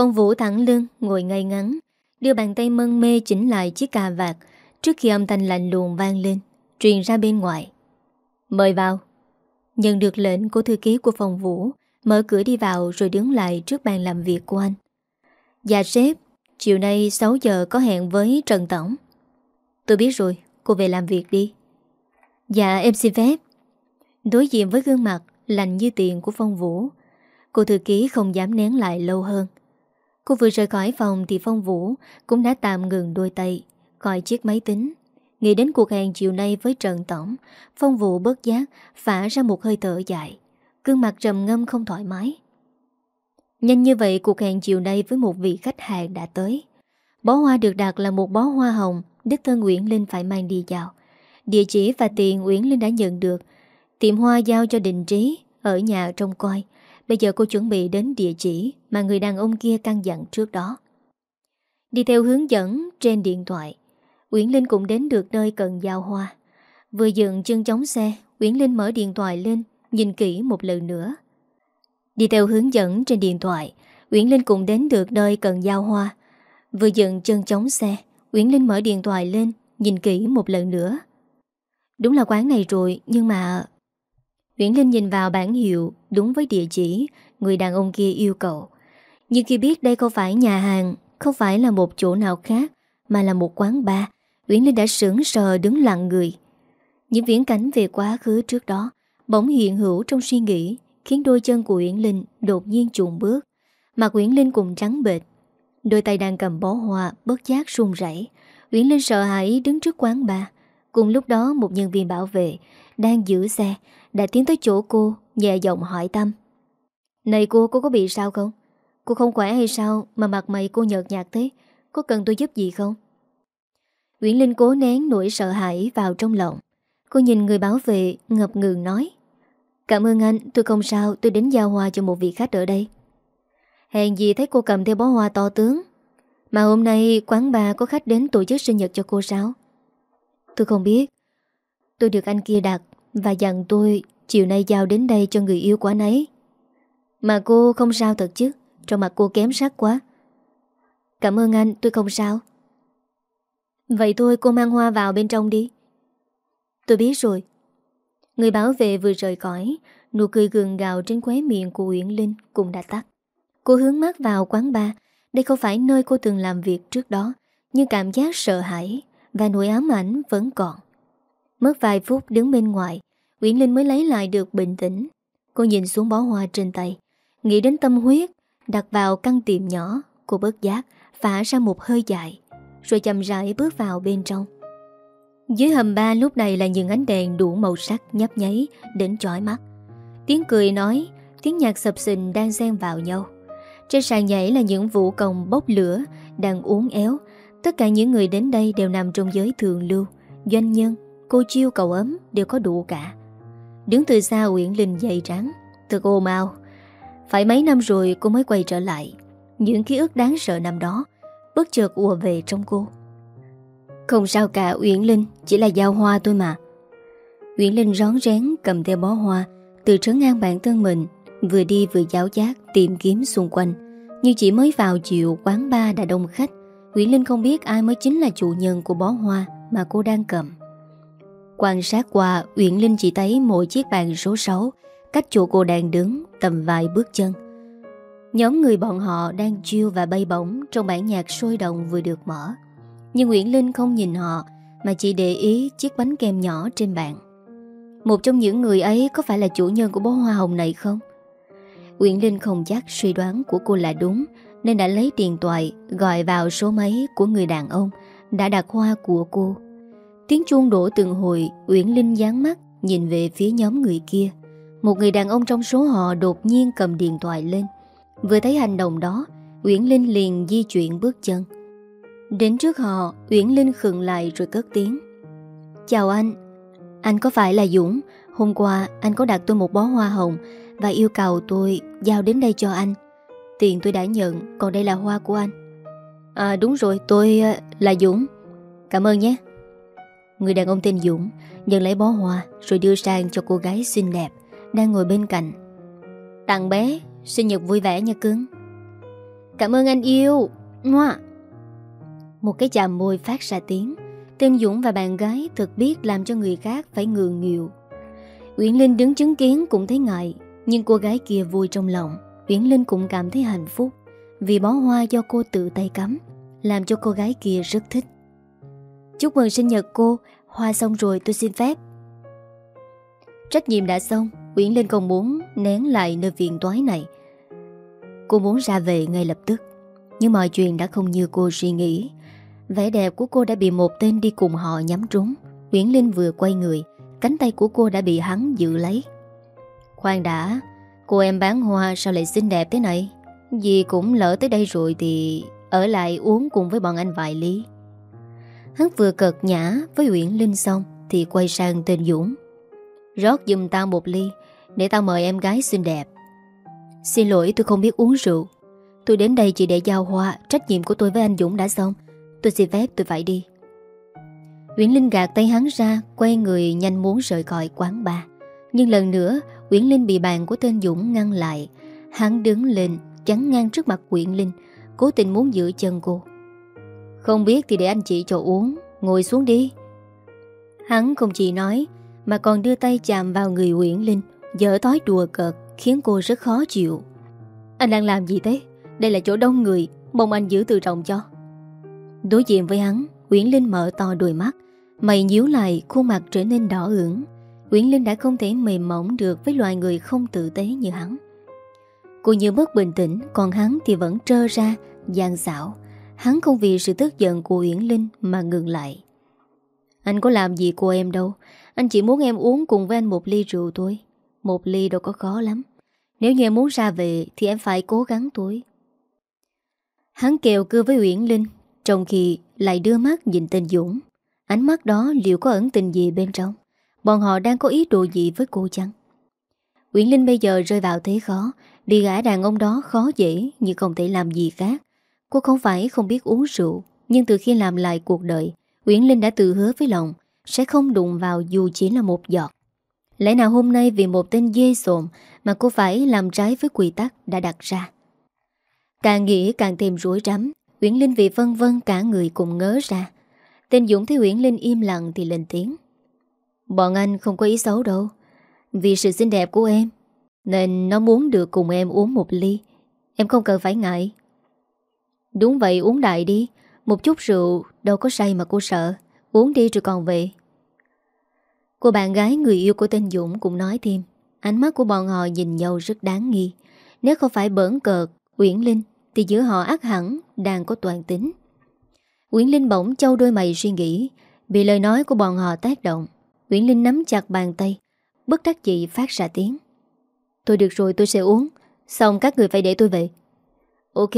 Phong Vũ thẳng lưng, ngồi ngay ngắn, đưa bàn tay mân mê chỉnh lại chiếc cà vạt trước khi âm thanh lạnh lùng vang lên, truyền ra bên ngoài. Mời vào. Nhận được lệnh của thư ký của Phong Vũ, mở cửa đi vào rồi đứng lại trước bàn làm việc của anh. Dạ sếp, chiều nay 6 giờ có hẹn với Trần Tổng. Tôi biết rồi, cô về làm việc đi. Dạ em xin phép. Đối diện với gương mặt lạnh như tiền của Phong Vũ, cô thư ký không dám nén lại lâu hơn. Cô vừa rời khỏi phòng thì Phong Vũ cũng đã tạm ngừng đôi tay, gọi chiếc máy tính. Nghĩ đến cuộc hẹn chiều nay với Trần Tổng, Phong Vũ bớt giác, phả ra một hơi thở dài. Cương mặt trầm ngâm không thoải mái. Nhanh như vậy cuộc hẹn chiều nay với một vị khách hàng đã tới. Bó hoa được đặt là một bó hoa hồng, đích Thân Nguyễn Linh phải mang đi vào. Địa chỉ và tiền Nguyễn Linh đã nhận được. Tiệm hoa giao cho định trí, ở nhà trông coi. Bây giờ cô chuẩn bị đến địa chỉ mà người đàn ông kia căn dặn trước đó. Đi theo hướng dẫn trên điện thoại, Uyển Linh cũng đến được nơi cần giao hoa. Vừa dừng chân chống xe, Uyển Linh mở điện thoại lên, nhìn kỹ một lần nữa. Đi theo hướng dẫn trên điện thoại, Uyển Linh cũng đến được nơi cần giao hoa. Vừa dừng chân chống xe, Uyển Linh mở điện thoại lên, nhìn kỹ một lần nữa. Đúng là quán này rồi, nhưng mà... Nguyễn Linh nhìn vào bản hiệu đúng với địa chỉ người đàn ông kia yêu cầu. Nhưng khi biết đây không phải nhà hàng, không phải là một chỗ nào khác, mà là một quán bar, Nguyễn Linh đã sững sờ đứng lặng người. Những viễn cảnh về quá khứ trước đó bỗng hiện hữu trong suy nghĩ, khiến đôi chân của Uyển Linh đột nhiên chuồn bước. Mặt Uyển Linh cùng trắng bệt. Đôi tay đang cầm bó hoa bất giác run rẩy. Uyển Linh sợ hãi đứng trước quán bar. Cùng lúc đó một nhân viên bảo vệ đang giữ xe đã tiến tới chỗ cô nhẹ giọng hỏi tâm. Này cô, cô có bị sao không? Cô không khỏe hay sao mà mặt mày cô nhợt nhạt thế? Có cần tôi giúp gì không? Nguyễn Linh cố nén nỗi sợ hãi vào trong lòng. Cô nhìn người bảo vệ ngập ngừng nói. Cảm ơn anh, tôi không sao, tôi đến giao hoa cho một vị khách ở đây. Hèn gì thấy cô cầm theo bó hoa to tướng. Mà hôm nay quán bà có khách đến tổ chức sinh nhật cho cô sao? Tôi không biết. Tôi được anh kia đặt và dặn tôi chiều nay giao đến đây cho người yêu của anh ấy. Mà cô không sao thật chứ, trong mặt cô kém sắc quá. Cảm ơn anh, tôi không sao. Vậy thôi cô mang hoa vào bên trong đi. Tôi biết rồi. Người bảo vệ vừa rời khỏi, nụ cười gường gạo trên khóe miệng của Uyển Linh cũng đã tắt. Cô hướng mắt vào quán bar, đây không phải nơi cô từng làm việc trước đó, nhưng cảm giác sợ hãi và nỗi ám ảnh vẫn còn. Mất vài phút đứng bên ngoài, Uyển Linh mới lấy lại được bình tĩnh. Cô nhìn xuống bó hoa trên tay, nghĩ đến tâm huyết, đặt vào căn tiệm nhỏ, cô bớt giác, phả ra một hơi dài, rồi chậm rãi bước vào bên trong. Dưới hầm ba lúc này là những ánh đèn đủ màu sắc nhấp nháy đến chói mắt. Tiếng cười nói, tiếng nhạc sập sình đang xen vào nhau. Trên sàn nhảy là những vũ công bốc lửa đang uốn éo. Tất cả những người đến đây đều nằm trong giới thường lưu, doanh nhân, cô chiêu cầu ấm đều có đủ cả. Đứng từ xa Uyển Linh dày trắng, thật ô mau Phải mấy năm rồi cô mới quay trở lại. Những ký ức đáng sợ năm đó bất chợt ùa về trong cô. Không sao cả Uyển Linh Chỉ là giao hoa thôi mà Uyển Linh rón rén cầm theo bó hoa Từ trấn ngang bản thân mình Vừa đi vừa giáo giác tìm kiếm xung quanh Nhưng chỉ mới vào chiều quán ba đã đông khách Uyển Linh không biết ai mới chính là chủ nhân của bó hoa Mà cô đang cầm Quan sát qua, Uyển Linh chỉ thấy mỗi chiếc bàn số 6 Cách chỗ cô đang đứng Tầm vài bước chân. Nhóm người bọn họ đang chiêu và bay bổng Trong bản nhạc sôi động vừa được mở. Nhưng Nguyễn Linh không nhìn họ, Mà chỉ để ý chiếc bánh kem nhỏ trên bàn. Một trong những người ấy Có phải là chủ nhân của bó hoa hồng này không? Nguyễn Linh không chắc suy đoán của cô là đúng, Nên đã lấy điện thoại Gọi vào số máy của người đàn ông Đã đặt hoa của cô. Tiếng chuông đổ từng hồi, Uyển Linh dán mắt, Nhìn về phía nhóm người kia. Một người đàn ông trong số họ đột nhiên cầm điện thoại lên. Vừa thấy hành động đó, Uyển Linh liền di chuyển bước chân. Đến trước họ, Uyển Linh khựng lại rồi cất tiếng. Chào anh. Anh có phải là Dũng? Hôm qua anh có đặt tôi một bó hoa hồng Và yêu cầu tôi giao đến đây cho anh. Tiền tôi đã nhận, Còn đây là hoa của anh. À đúng rồi, tôi à, là Dũng. Cảm ơn nhé. Người đàn ông tên Dũng Nhận lấy bó hoa Rồi đưa sang cho cô gái xinh đẹp Đang ngồi bên cạnh. Tặng bé, Sinh nhật vui vẻ nha cưng Cảm ơn anh yêu. Ngoà một cái chạm môi phát ra tiếng. Tên Dũng và bạn gái thực biết làm cho người khác phải ngường nghịu. Uyển Linh đứng chứng kiến cũng thấy ngại, Nhưng cô gái kia vui trong lòng. Uyển Linh cũng cảm thấy hạnh phúc Vì bó hoa do cô tự tay cắm, Làm cho cô gái kia rất thích. Chúc mừng sinh nhật cô. Hoa xong rồi tôi xin phép. Trách nhiệm đã xong, Uyển Linh còn muốn nén lại nơi viện toái này. Cô muốn ra về ngay lập tức, Nhưng mọi chuyện đã không như cô suy nghĩ. Vẻ đẹp của cô đã bị một tên đi cùng họ nhắm trúng Uyển Linh vừa quay người, Cánh tay của cô đã bị hắn giữ lấy. Khoan đã, Cô em bán hoa sao lại xinh đẹp thế này? Vì cũng lỡ tới đây rồi thì Ở lại uống cùng với bọn anh vài ly. Hắn vừa cợt nhã với Uyển Linh xong Thì quay sang tên Dũng. Rót giùm tao một ly, Để tao mời em gái xinh đẹp. Xin lỗi, tôi không biết uống rượu. Tôi đến đây chỉ để giao hoa, Trách nhiệm của tôi với anh Dũng đã xong. Tôi xin phép tôi phải đi. Uyển Linh gạt tay hắn ra, Quay người nhanh muốn rời khỏi quán bar. Nhưng lần nữa, Uyển Linh bị bàn của tên Dũng ngăn lại. Hắn đứng lên, chắn ngang trước mặt Uyển Linh, Cố tình muốn giữ chân cô. Không biết thì để anh chị cho uống, Ngồi xuống đi. Hắn không chỉ nói, Mà còn đưa tay chạm vào người Uyển Linh, Dở thói đùa cợt, Khiến cô rất khó chịu. Anh đang làm gì thế? Đây là chỗ đông người, Mong anh giữ tự trọng cho. Đối diện với hắn, Uyển Linh mở to đôi mắt, Mày nhíu lại, khuôn mặt trở nên đỏ ửng. Uyển Linh đã không thể mềm mỏng được Với loài người không tử tế như hắn. Cô như mất bình tĩnh, Còn hắn thì vẫn trơ ra, gian xảo. Hắn không vì sự tức giận của Uyển Linh Mà ngừng lại. Anh có làm gì cô em đâu? Anh chỉ muốn em uống cùng với anh một ly rượu thôi. Một ly đâu có khó lắm. Nếu như em muốn ra về Thì em phải cố gắng tuổi Hắn kèo cưa với Uyển Linh, Trong khi lại đưa mắt nhìn tên Dũng. Ánh mắt đó liệu có ẩn tình gì bên trong? Bọn họ đang có ý đồ gì với cô chăng? Uyển Linh bây giờ rơi vào thế khó. Bị gã đàn ông đó khó dễ, Nhưng không thể làm gì khác. Cô không phải không biết uống rượu, Nhưng từ khi làm lại cuộc đời, Uyển Linh đã tự hứa với lòng Sẽ không đụng vào dù chỉ là một giọt. Lẽ nào hôm nay vì một tên dê sồn Mà cô phải làm trái với quy tắc đã đặt ra? Càng nghĩ càng thêm rối rắm, Uyển Linh vì vân vân cả người cùng ngớ ra. Tên Dũng thấy Uyển Linh im lặng thì lên tiếng. Bọn anh không có ý xấu đâu. Vì sự xinh đẹp của em, Nên nó muốn được cùng em uống một ly. Em không cần phải ngại. Đúng vậy, uống đại đi. Một chút rượu, đâu có say mà cô sợ. Uống đi rồi còn về. Cô bạn gái người yêu của tên Dũng cũng nói thêm. Ánh mắt của bọn họ nhìn nhau rất đáng nghi. Nếu không phải bỡn cợt, Uyển Linh, Thì giữa họ ác hẳn, đang có toàn tính. Uyển Linh bỗng châu đôi mày suy nghĩ. Bị lời nói của bọn họ tác động, Uyển Linh nắm chặt bàn tay. Bất đắc dị phát ra tiếng. Tôi được rồi, tôi sẽ uống. Xong các người phải để tôi về. Ok,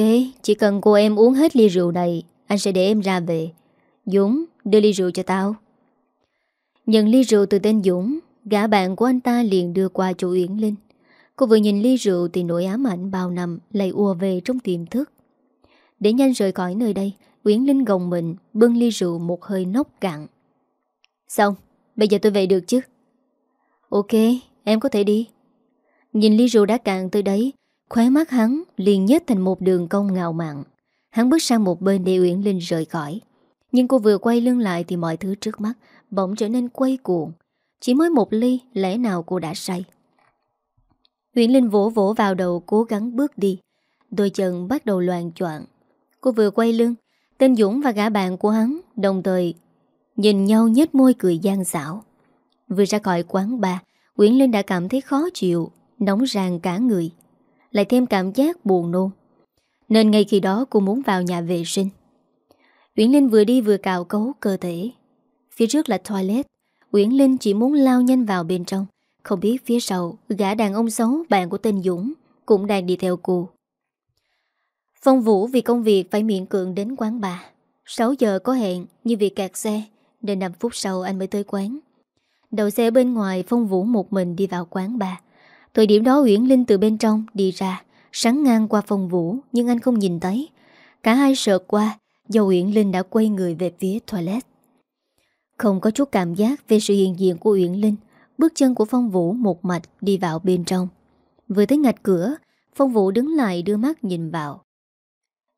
Chỉ cần cô em uống hết ly rượu này, Anh sẽ để em ra về. Dũng, đưa ly rượu cho tao. Nhận ly rượu từ tên Dũng, Gã bạn của anh ta liền đưa qua chỗ Uyển Linh. Cô vừa nhìn ly rượu Thì nỗi ám ảnh bao năm Lại ùa về trong tiềm thức. Để nhanh rời khỏi nơi đây, Uyển Linh gồng mình, bưng ly rượu một hơi nốc cạn. Xong, Bây giờ tôi về được chứ? Ok, em có thể đi. Nhìn ly rượu đã cạn tới đấy Khóe mắt hắn liền nhếch thành một đường cong ngạo mạn. Hắn bước sang một bên để Uyển Linh rời khỏi. Nhưng cô vừa quay lưng lại Thì mọi thứ trước mắt Bỗng trở nên quay cuồng. Chỉ mới một ly, lẽ nào cô đã say? Uyển Linh vỗ vỗ vào đầu, Cố gắng bước đi. Đôi chân bắt đầu loạn choạng. Cô vừa quay lưng, Tên Dũng và gã bạn của hắn Đồng thời Nhìn nhau nhếch môi cười gian xảo. Vừa ra khỏi quán bar, Uyển Linh đã cảm thấy khó chịu, Nóng ràng cả người. Lại thêm cảm giác buồn nôn. Nên ngay khi đó cô muốn vào nhà vệ sinh. Uyển Linh vừa đi vừa cào cấu cơ thể. Phía trước là toilet. Uyển Linh chỉ muốn lao nhanh vào bên trong. Không biết phía sau, Gã đàn ông xấu, bạn của tên Dũng, Cũng đang đi theo cô. Phong Vũ vì công việc phải miệng cưỡng đến quán bà 6 giờ có hẹn Nhưng vì kẹt xe, Nên 5 phút sau anh mới tới quán. Đậu xe bên ngoài, Phong Vũ một mình đi vào quán bà Thời điểm đó Uyển Linh từ bên trong đi ra Sắn ngang qua phòng Vũ Nhưng anh không nhìn thấy Cả hai sợ qua Do Uyển Linh đã quay người về phía toilet Không có chút cảm giác Về sự hiện diện của Uyển Linh Bước chân của Phong Vũ một mạch đi vào bên trong Vừa tới ngạch cửa Phong Vũ đứng lại đưa mắt nhìn vào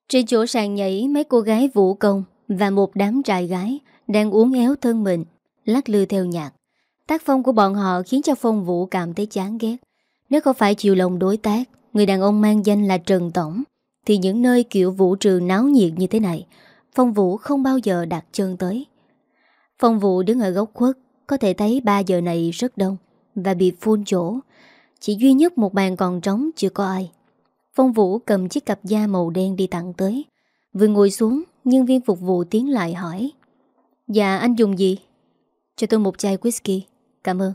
trên chỗ sàn nhảy mấy cô gái vũ công và một đám trai gái đang uống éo thân mình, lắc lư theo nhạc. Tác phong của bọn họ khiến cho Phong Vũ cảm thấy chán ghét. Nếu không phải chịu lòng đối tác, người đàn ông mang danh là Trần Tổng, thì những nơi kiểu vũ trường náo nhiệt như thế này, Phong Vũ không bao giờ đặt chân tới. Phong Vũ đứng ở góc khuất, có thể thấy 3 giờ này rất đông và bị phun chỗ. Chỉ duy nhất một bàn còn trống chưa có ai. Phong Vũ cầm chiếc cặp da màu đen đi tặng tới Vừa ngồi xuống Nhân viên phục vụ tiến lại hỏi Dạ anh dùng gì Cho tôi một chai whisky Cảm ơn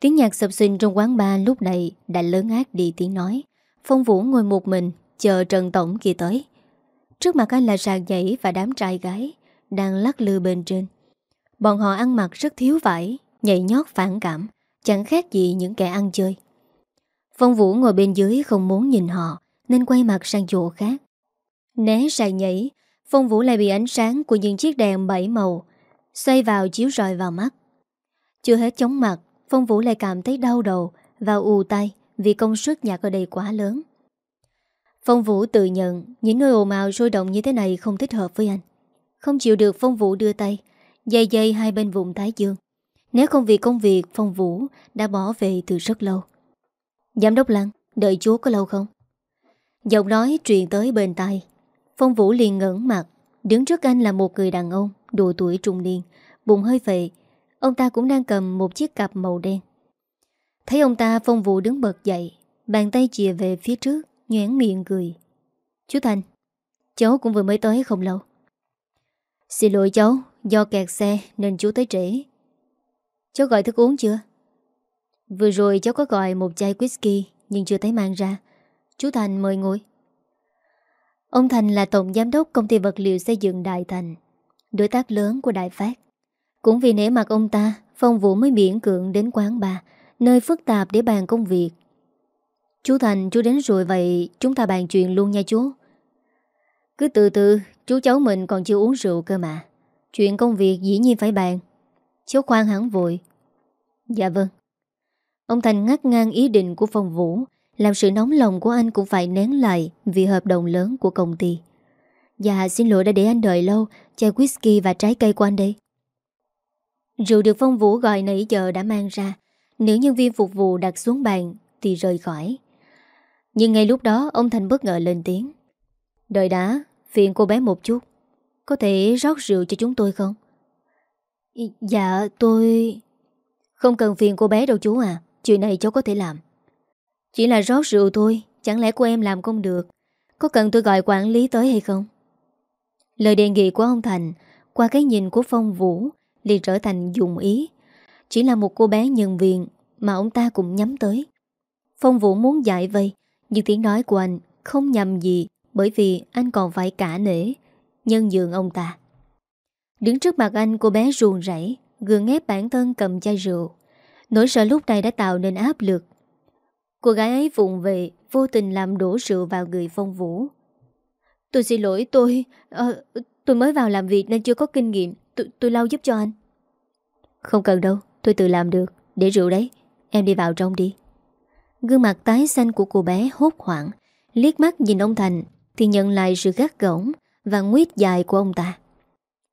Tiếng nhạc sập sinh trong quán bar lúc này Đã lớn ác đi tiếng nói. Phong Vũ ngồi một mình, Chờ Trần Tổng kia tới. Trước mặt anh là sàn nhảy và đám trai gái Đang lắc lư bên trên. Bọn họ ăn mặc rất thiếu vải, Nhảy nhót phản cảm, Chẳng khác gì những kẻ ăn chơi. Phong Vũ ngồi bên dưới không muốn nhìn họ, Nên quay mặt sang chỗ khác. Né sàn nhảy, Phong Vũ lại bị ánh sáng của những chiếc đèn bảy màu Xoay vào chiếu rọi vào mắt. Chưa hết chóng mặt Phong Vũ lại cảm thấy đau đầu Và ù tay Vì công suất nhạc ở đây quá lớn. Phong Vũ tự nhận Những nơi ồn ào sôi động như thế này không thích hợp với anh. Không chịu được Phong Vũ đưa tay Dây dây hai bên vùng thái dương. Nếu không vì công việc Phong Vũ đã bỏ về từ rất lâu. Giám đốc Lăng, đợi chúa có lâu không? Giọng nói truyền tới bên tai. Phong Vũ liền ngẩn mặt Đứng trước anh là một người đàn ông Độ tuổi trung niên Bụng hơi phệ Ông ta cũng đang cầm một chiếc cặp màu đen. Thấy ông ta, Phong Vũ đứng bật dậy, Bàn tay chìa về phía trước Nhoảng miệng cười. Chú Thành, Cháu cũng vừa mới tới không lâu. Xin lỗi cháu, Do kẹt xe nên chú tới trễ. Cháu gọi thức uống chưa? Vừa rồi cháu có gọi một chai whisky Nhưng chưa thấy mang ra. Chú Thành mời ngồi. Ông Thành là tổng giám đốc công ty vật liệu xây dựng Đại Thành, Đối tác lớn của Đại Phát. Cũng vì nể mặt ông ta, Phong Vũ mới miễn cưỡng đến quán bà, Nơi phức tạp để bàn công việc. Chú Thành, chú đến rồi vậy, Chúng ta bàn chuyện luôn nha chú. Cứ từ từ, Chú cháu mình còn chưa uống rượu cơ mà. Chuyện công việc dĩ nhiên phải bàn. Cháu khoan hẳn vội. Dạ vâng. Ông Thành ngắt ngang ý định của Phong Vũ, Làm sự nóng lòng của anh cũng phải nén lại Vì hợp đồng lớn của công ty. Dạ xin lỗi đã để anh đợi lâu, Chai whisky và trái cây của anh đây. Rượu được Phong Vũ gọi nãy giờ đã mang ra Nữ nhân viên phục vụ đặt xuống bàn Thì rời khỏi. Nhưng ngay lúc đó, ông Thành bất ngờ lên tiếng. Đợi đã, Phiền cô bé một chút. Có thể rót rượu cho chúng tôi không? Dạ tôi Không cần phiền cô bé đâu chú à Chuyện này cháu có thể làm. Chỉ là rót rượu thôi, Chẳng lẽ cô em làm không được? Có cần tôi gọi quản lý tới hay không? Lời đề nghị của ông Thành Qua cái nhìn của Phong Vũ liền trở thành dùng ý. Chỉ là một cô bé nhân viên Mà ông ta cũng nhắm tới. Phong Vũ muốn giải vây Nhưng tiếng nói của anh không nhầm gì Bởi vì anh còn phải cả nể Nhân dường ông ta. Đứng trước mặt anh cô bé ruồn rảy Gương ép bản thân cầm chai rượu. Nỗi sợ lúc này đã tạo nên áp lực. Cô gái ấy vụng về Vô tình làm đổ rượu vào người Phong Vũ. Tôi xin lỗi tôi à, Tôi mới vào làm việc nên chưa có kinh nghiệm. Tôi, tôi lau giúp cho anh. Không cần đâu tôi tự làm được. Để rượu đấy Em đi vào trong đi. Gương mặt tái xanh của cô bé hốt hoảng. Liếc mắt nhìn ông Thành Thì nhận lại sự gắt gỏng Và nguyết dài của ông ta.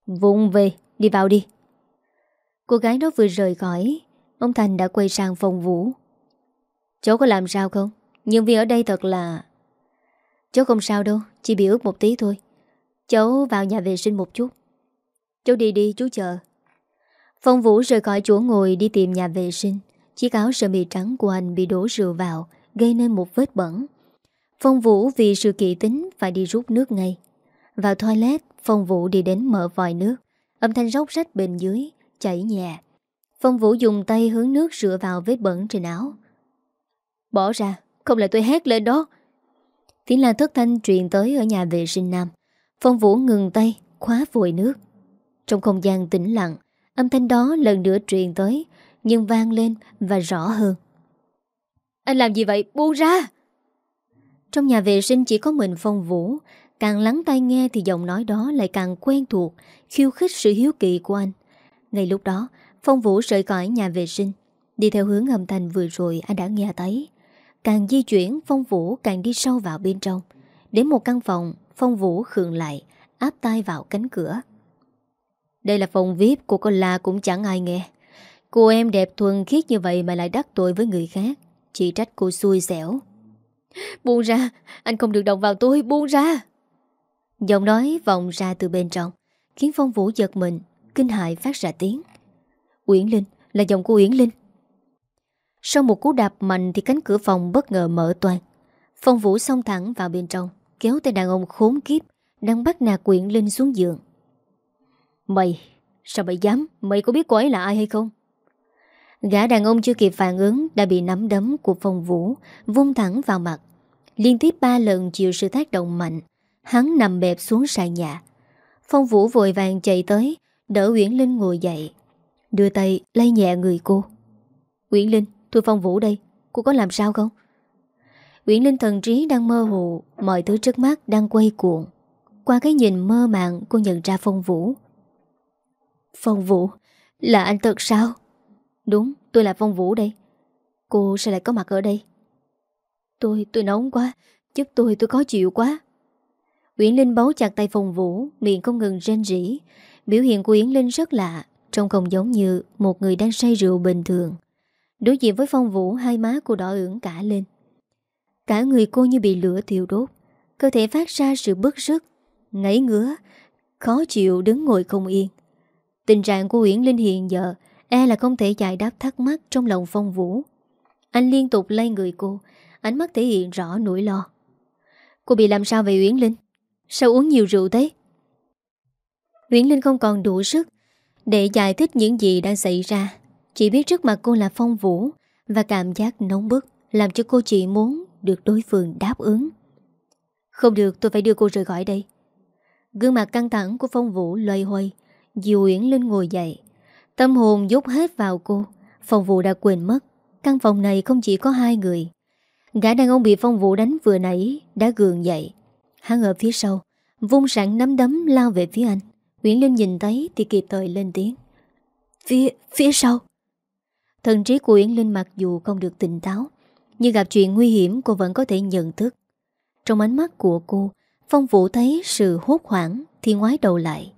Vụng về đi vào đi. Cô gái đó vừa rời khỏi Ông Thành đã quay sang phòng vũ. Cháu có làm sao không? Nhân viên ở đây thật là Cháu không sao đâu Chỉ bị ướt một tí thôi. Cháu vào nhà vệ sinh một chút. Cháu đi đi, chú chờ. Phong Vũ rời khỏi chỗ ngồi đi tìm nhà vệ sinh. Chiếc áo sơ mi trắng của anh bị đổ rượu vào, Gây nên một vết bẩn. Phong Vũ vì sự kỵ tính Phải đi rút nước ngay. Vào toilet, Phong Vũ đi đến mở vòi nước. Âm thanh róc rách bên dưới, Chảy nhẹ. Phong Vũ dùng tay hướng nước rửa vào vết bẩn trên áo. Bỏ ra, Không là tôi hét lên đó. Tiếng là thất thanh truyền tới ở nhà vệ sinh nam. Phong Vũ ngừng tay, Khóa vội nước. Trong không gian tĩnh lặng. Âm thanh đó lần nữa truyền tới Nhưng vang lên và rõ hơn. Anh làm gì vậy? Buông ra! Trong nhà vệ sinh chỉ có mình Phong Vũ. Càng lắng tai nghe thì giọng nói đó lại càng quen thuộc Khiêu khích sự hiếu kỳ của anh. Ngay lúc đó Phong Vũ rời khỏi nhà vệ sinh Đi theo hướng âm thanh vừa rồi anh đã nghe thấy. Càng di chuyển Phong Vũ càng đi sâu vào bên trong. Đến một căn phòng Phong Vũ khường lại Áp tay vào cánh cửa đây là phòng VIP của con La cũng chẳng ai nghe. Cô em đẹp thuần khiết như vậy Mà lại đắc tội với người khác. Chỉ trách cô xui xẻo. Buông ra, Anh không được động vào tôi, Buông ra. Giọng nói vọng ra từ bên trong, Khiến Phong Vũ giật mình, Kinh hại phát ra tiếng. Uyển Linh, là giọng của Uyển Linh. Sau một cú đạp mạnh Thì cánh cửa phòng bất ngờ mở toan Phong Vũ xông thẳng vào bên trong, Kéo tay đàn ông khốn kiếp, Đang bắt nạt Uyển Linh xuống giường. Mày, Sao mày dám? Mày có biết cô ấy là ai hay không? Gã đàn ông chưa kịp phản ứng Đã bị nắm đấm của Phong Vũ, Vung thẳng vào mặt. Liên tiếp ba lần chịu sự tác động mạnh, Hắn nằm bẹp xuống sàn nhà. Phong Vũ vội vàng chạy tới, Đỡ Uyển Linh ngồi dậy. Đưa tay lay nhẹ người cô. Uyển Linh, tôi Phong Vũ đây, Cô có làm sao không? Uyển Linh thần trí đang mơ hồ, Mọi thứ trước mắt đang quay cuộn Qua cái nhìn mơ màng, cô nhận ra Phong Vũ. Phong Vũ. Là anh thật sao? Đúng, tôi là Phong Vũ đây. Cô sao lại có mặt ở đây. Tôi tôi nóng quá. Giúp tôi tôi khó chịu quá. Uyển Linh bấu chặt tay Phong Vũ, Miệng không ngừng rên rỉ. Biểu hiện của Yến Linh rất lạ, Trông không giống như một người đang say rượu bình thường. Đối diện với Phong Vũ, Hai má cô đỏ ửng cả lên. Cả người cô như bị lửa thiêu đốt. Cơ thể phát ra sự bức rứt, Ngấy ngứa, Khó chịu đứng ngồi không yên. Tình trạng của Uyển Linh hiện giờ E là không thể giải đáp thắc mắc Trong lòng Phong Vũ. Anh liên tục lay người cô, Ánh mắt thể hiện rõ nỗi lo. Cô bị làm sao vậy Uyển Linh? Sao uống nhiều rượu thế? Uyển Linh không còn đủ sức Để giải thích những gì đang xảy ra. Chỉ biết trước mặt cô là phong vũ Và cảm giác nóng bức Làm cho cô chị muốn Được đối phương đáp ứng. Không được, tôi phải đưa cô rời khỏi đây. Gương mặt căng thẳng của Phong Vũ loay hoay Diệu Uyển Linh ngồi dậy. Tâm hồn dốc hết vào cô. Phong Vũ đã quên mất Căn phòng này không chỉ có hai người. Gã đàn ông bị Phong Vũ đánh vừa nãy Đã gường dậy. Hắn ở phía sau Vung sẵn nắm đấm lao về phía anh. Nguyễn Linh nhìn thấy thì kịp thời lên tiếng. Phía, phía sau. Thần trí của Uyển Linh mặc dù không được tỉnh táo Nhưng gặp chuyện nguy hiểm cô vẫn có thể nhận thức. Trong ánh mắt của cô Phong Vũ thấy sự hốt hoảng Thì ngoái đầu lại.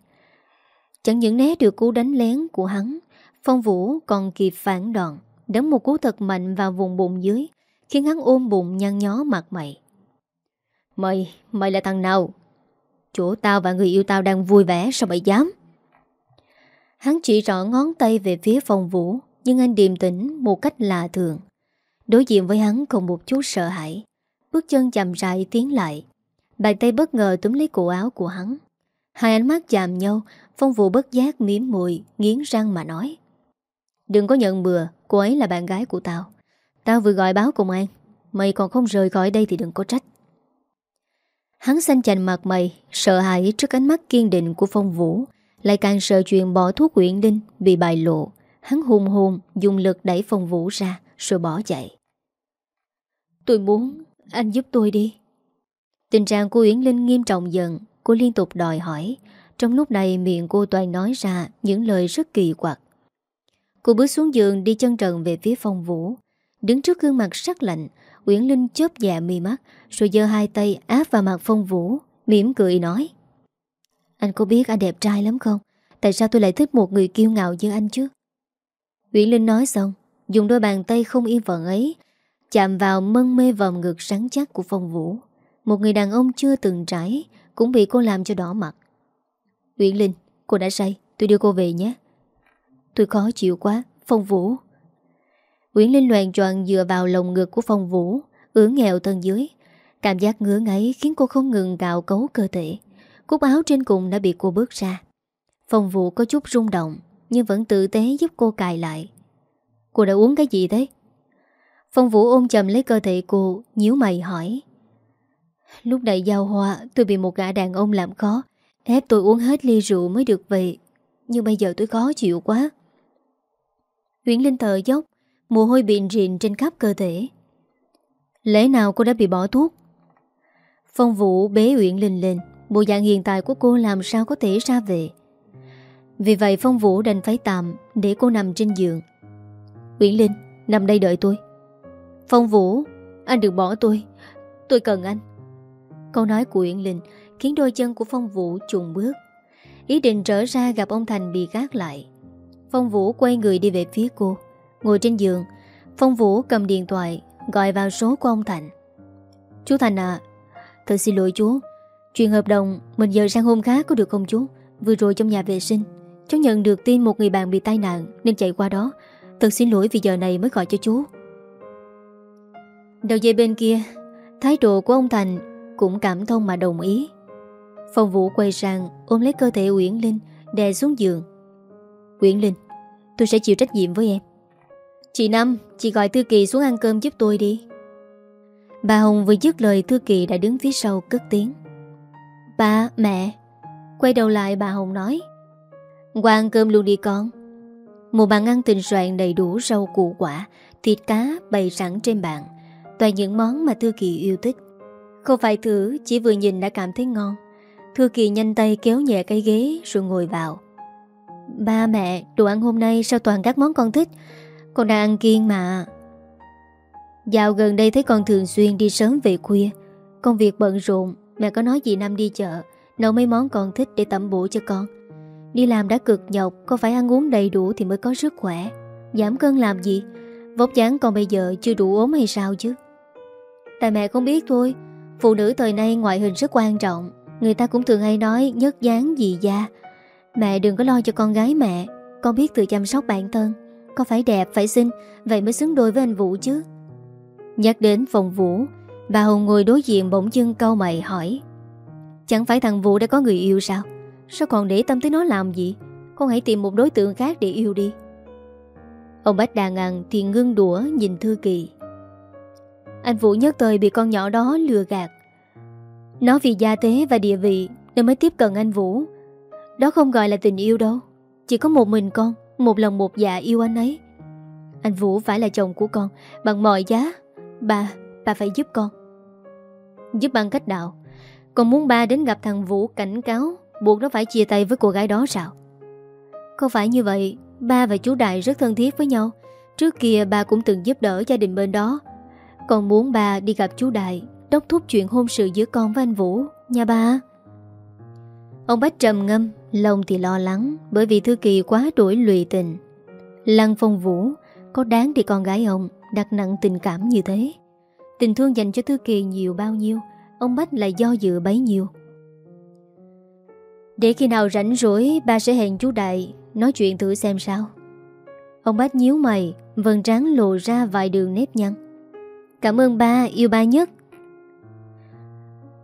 Chẳng những né được cú đánh lén của hắn Phong Vũ còn kịp phản đòn Đấm một cú thật mạnh vào vùng bụng dưới Khiến hắn ôm bụng nhăn nhó mặt mày. Mày, mày là thằng nào? Chỗ tao và người yêu tao đang vui vẻ sao mày dám? Hắn chỉ rõ ngón tay về phía phong vũ Nhưng anh điềm tĩnh một cách lạ thường. Đối diện với hắn còn một chút sợ hãi. Bước chân chậm rãi tiến lại. Bàn tay bất ngờ túm lấy cổ áo của hắn. Hai ánh mắt chạm nhau Phong vụ bất giác miếm mùi Nghiến răng mà nói. Đừng có nhận bừa, Cô ấy là bạn gái của tao. Tao vừa gọi báo công an, Mày còn không rời khỏi đây thì đừng có trách. Hắn xanh chành mặt mày, Sợ hãi trước ánh mắt kiên định của Phong Vũ, Lại càng sợ chuyện bỏ thuốc quyển đinh Bị bại lộ. Hắn hùng hồn, dùng lực đẩy Phong Vũ ra, Rồi bỏ chạy. Tôi muốn anh giúp tôi đi. Tình trạng của Uyển Linh nghiêm trọng dần, Cô liên tục đòi hỏi. Trong lúc này, miệng cô toàn nói ra Những lời rất kỳ quặc. Cô bước xuống giường đi chân trần về phía Phong Vũ. Đứng trước gương mặt sắc lạnh, Uyển Linh chớp dạ mi mắt, Rồi giơ hai tay áp vào mặt Phong Vũ, mỉm cười nói. Anh có biết anh đẹp trai lắm không? Tại sao tôi lại thích một người kiêu ngạo như anh chứ? Uyển Linh nói xong, Dùng đôi bàn tay không yên phận ấy, Chạm vào mân mê vòng ngực sáng chắc của Phong Vũ. Một người đàn ông chưa từng trải Cũng bị cô làm cho đỏ mặt. Uyển Linh, Cô đã say, Tôi đưa cô về nhé. Tôi khó chịu quá, Phong Vũ. Uyển Linh loàn tròn dựa vào lồng ngực của Phong Vũ Ưỡn nghèo thân dưới. Cảm giác ngứa ngáy khiến cô không ngừng gạo cấu cơ thể. Cúc áo trên cùng đã bị cô bước ra. Phong Vũ có chút rung động, Nhưng vẫn tự tế giúp cô cài lại. Cô đã uống cái gì thế? Phong Vũ ôm chầm lấy cơ thể cô, nhíu mày hỏi. Lúc này giao hoa, Tôi bị một gã đàn ông làm khó Ép tôi uống hết ly rượu mới được về Nhưng bây giờ tôi khó chịu quá. Nguyễn Linh thở dốc, Mồ hôi bịn rịn trên khắp cơ thể. Lẽ nào cô đã bị bỏ thuốc? Phong Vũ bế Uyển Linh lên, Bộ dạng hiện tại của cô làm sao có thể ra về? Vì vậy Phong Vũ đành phải tạm Để cô nằm trên giường. Uyển Linh, nằm đây đợi tôi. Phong Vũ, Anh đừng bỏ tôi Tôi cần anh. Câu nói của Uyển Linh Khiến đôi chân của Phong Vũ trùng bước. Ý định trở ra gặp ông Thành bị gác lại. Phong Vũ quay người đi về phía cô. Ngồi trên giường, Phong Vũ cầm điện thoại, Gọi vào số của ông Thành. Chú Thành à Thật xin lỗi chú. Chuyện hợp đồng mình giờ sang hôm khác có được không chú? Vừa rồi trong nhà vệ sinh, Cháu nhận được tin một người bạn bị tai nạn Nên chạy qua đó. Thật xin lỗi vì giờ này mới gọi cho chú. Đầu dây bên kia, Thái độ của ông Thành Cũng cảm thông mà đồng ý. Phong Vũ quay sang ôm lấy cơ thể Uyển Linh Đè xuống giường. Uyển Linh Tôi sẽ chịu trách nhiệm với em. Chị Năm Chị gọi Thư Kỳ xuống ăn cơm giúp tôi đi. Bà Hồng vừa dứt lời Thư Kỳ đã đứng phía sau cất tiếng. Ba, mẹ. Quay đầu lại bà Hồng nói Qua ăn cơm luôn đi con. Một bàn ăn tình soạn đầy đủ rau củ quả Thịt cá bày sẵn trên bàn Toàn những món mà Thư Kỳ yêu thích. Không phải thử Chỉ vừa nhìn đã cảm thấy ngon. Thư Kỳ nhanh tay kéo nhẹ cái ghế Rồi ngồi vào. Ba mẹ, đồ ăn hôm nay sao toàn các món con thích? Con đang ăn kiêng mà. Dạo gần đây thấy con thường xuyên đi sớm về khuya. Công việc bận rộn Mẹ có nói gì Năm đi chợ Nấu mấy món con thích để tẩm bổ cho con. Đi làm đã cực nhọc Có phải ăn uống đầy đủ thì mới có sức khỏe. Giảm cân làm gì? Vóc dáng con bây giờ chưa đủ ốm hay sao chứ? Tại mẹ không biết thôi Phụ nữ thời nay ngoại hình rất quan trọng. Người ta cũng thường hay nói nhất dáng gì da. Mẹ đừng có lo cho con gái mẹ Con biết tự chăm sóc bản thân. Con phải đẹp, phải xinh Vậy mới xứng đôi với anh Vũ chứ. Nhắc đến phòng Vũ Bà Hồng ngồi đối diện bỗng dưng câu mày hỏi Chẳng phải thằng Vũ đã có người yêu sao? Sao còn để tâm tới nó làm gì? Con hãy tìm một đối tượng khác để yêu đi. Ông Bách đang ăn thì ngưng đũa nhìn Thư Kỳ. Anh Vũ nhất thời bị con nhỏ đó lừa gạt nó vì gia thế và địa vị Nên mới tiếp cận anh Vũ. Đó không gọi là tình yêu đâu Chỉ có một mình con Một lòng một dạ yêu anh ấy. Anh Vũ phải là chồng của con Bằng mọi giá Bà, bà phải giúp con. Giúp bằng cách nào? Con muốn ba đến gặp thằng Vũ cảnh cáo Buộc nó phải chia tay với cô gái đó sao? Không phải như vậy Ba và chú Đại rất thân thiết với nhau. Trước kia ba cũng từng giúp đỡ gia đình bên đó. Con muốn ba đi gặp chú Đại Đốc thúc chuyện hôn sự giữa con với anh Vũ, Nha ba. Ông Bách trầm ngâm, Lòng thì lo lắng, Bởi vì Thư Kỳ quá đổi lụy tình. Lăng Phong Vũ, Có đáng để con gái ông đặt nặng tình cảm như thế. Tình thương dành cho Thư Kỳ nhiều bao nhiêu, Ông Bách lại do dự bấy nhiêu. Để khi nào rảnh rỗi, Ba sẽ hẹn chú Đại Nói chuyện thử xem sao. Ông Bách nhíu mày Vần trán lộ ra vài đường nếp nhăn. Cảm ơn ba, yêu ba nhất.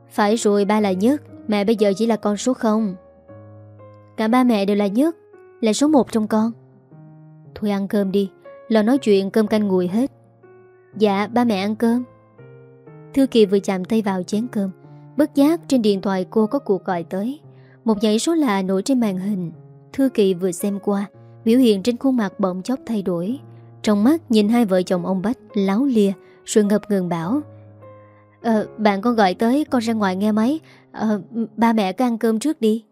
Phải rồi, ba là nhất. Mẹ bây giờ chỉ là con số không. Cả ba mẹ đều là nhất, Là số một trong con. Thôi ăn cơm đi. Lo nói chuyện, cơm canh nguội hết. Dạ ba mẹ ăn cơm. Thư Kỳ vừa chạm tay vào chén cơm. Bất giác, trên điện thoại cô có cuộc gọi tới. Một dãy số lạ nổi trên màn hình. Thư Kỳ vừa xem qua, Biểu hiện trên khuôn mặt bỗng chốc thay đổi. Trong mắt, nhìn hai vợ chồng ông Bách Láo lia Rồi ngập ngừng bảo à, bạn con gọi tới Con ra ngoài nghe máy. À, ba mẹ cứ ăn cơm trước đi.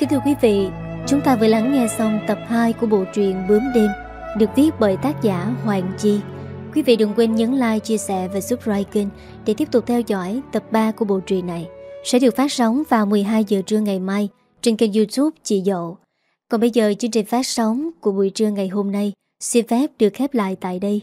Kính thưa quý vị Chúng ta vừa lắng nghe xong tập 2 của bộ truyện Bướm Đêm Được viết bởi tác giả Hoàng Chi. Quý vị đừng quên nhấn like, chia sẻ và subscribe kênh Để tiếp tục theo dõi tập 3 của bộ truyện này. Sẽ được phát sóng vào 12 giờ trưa ngày mai Trên kênh youtube Chị Dậu. Còn bây giờ chương trình phát sóng của buổi trưa ngày hôm nay Xin phép được khép lại tại đây.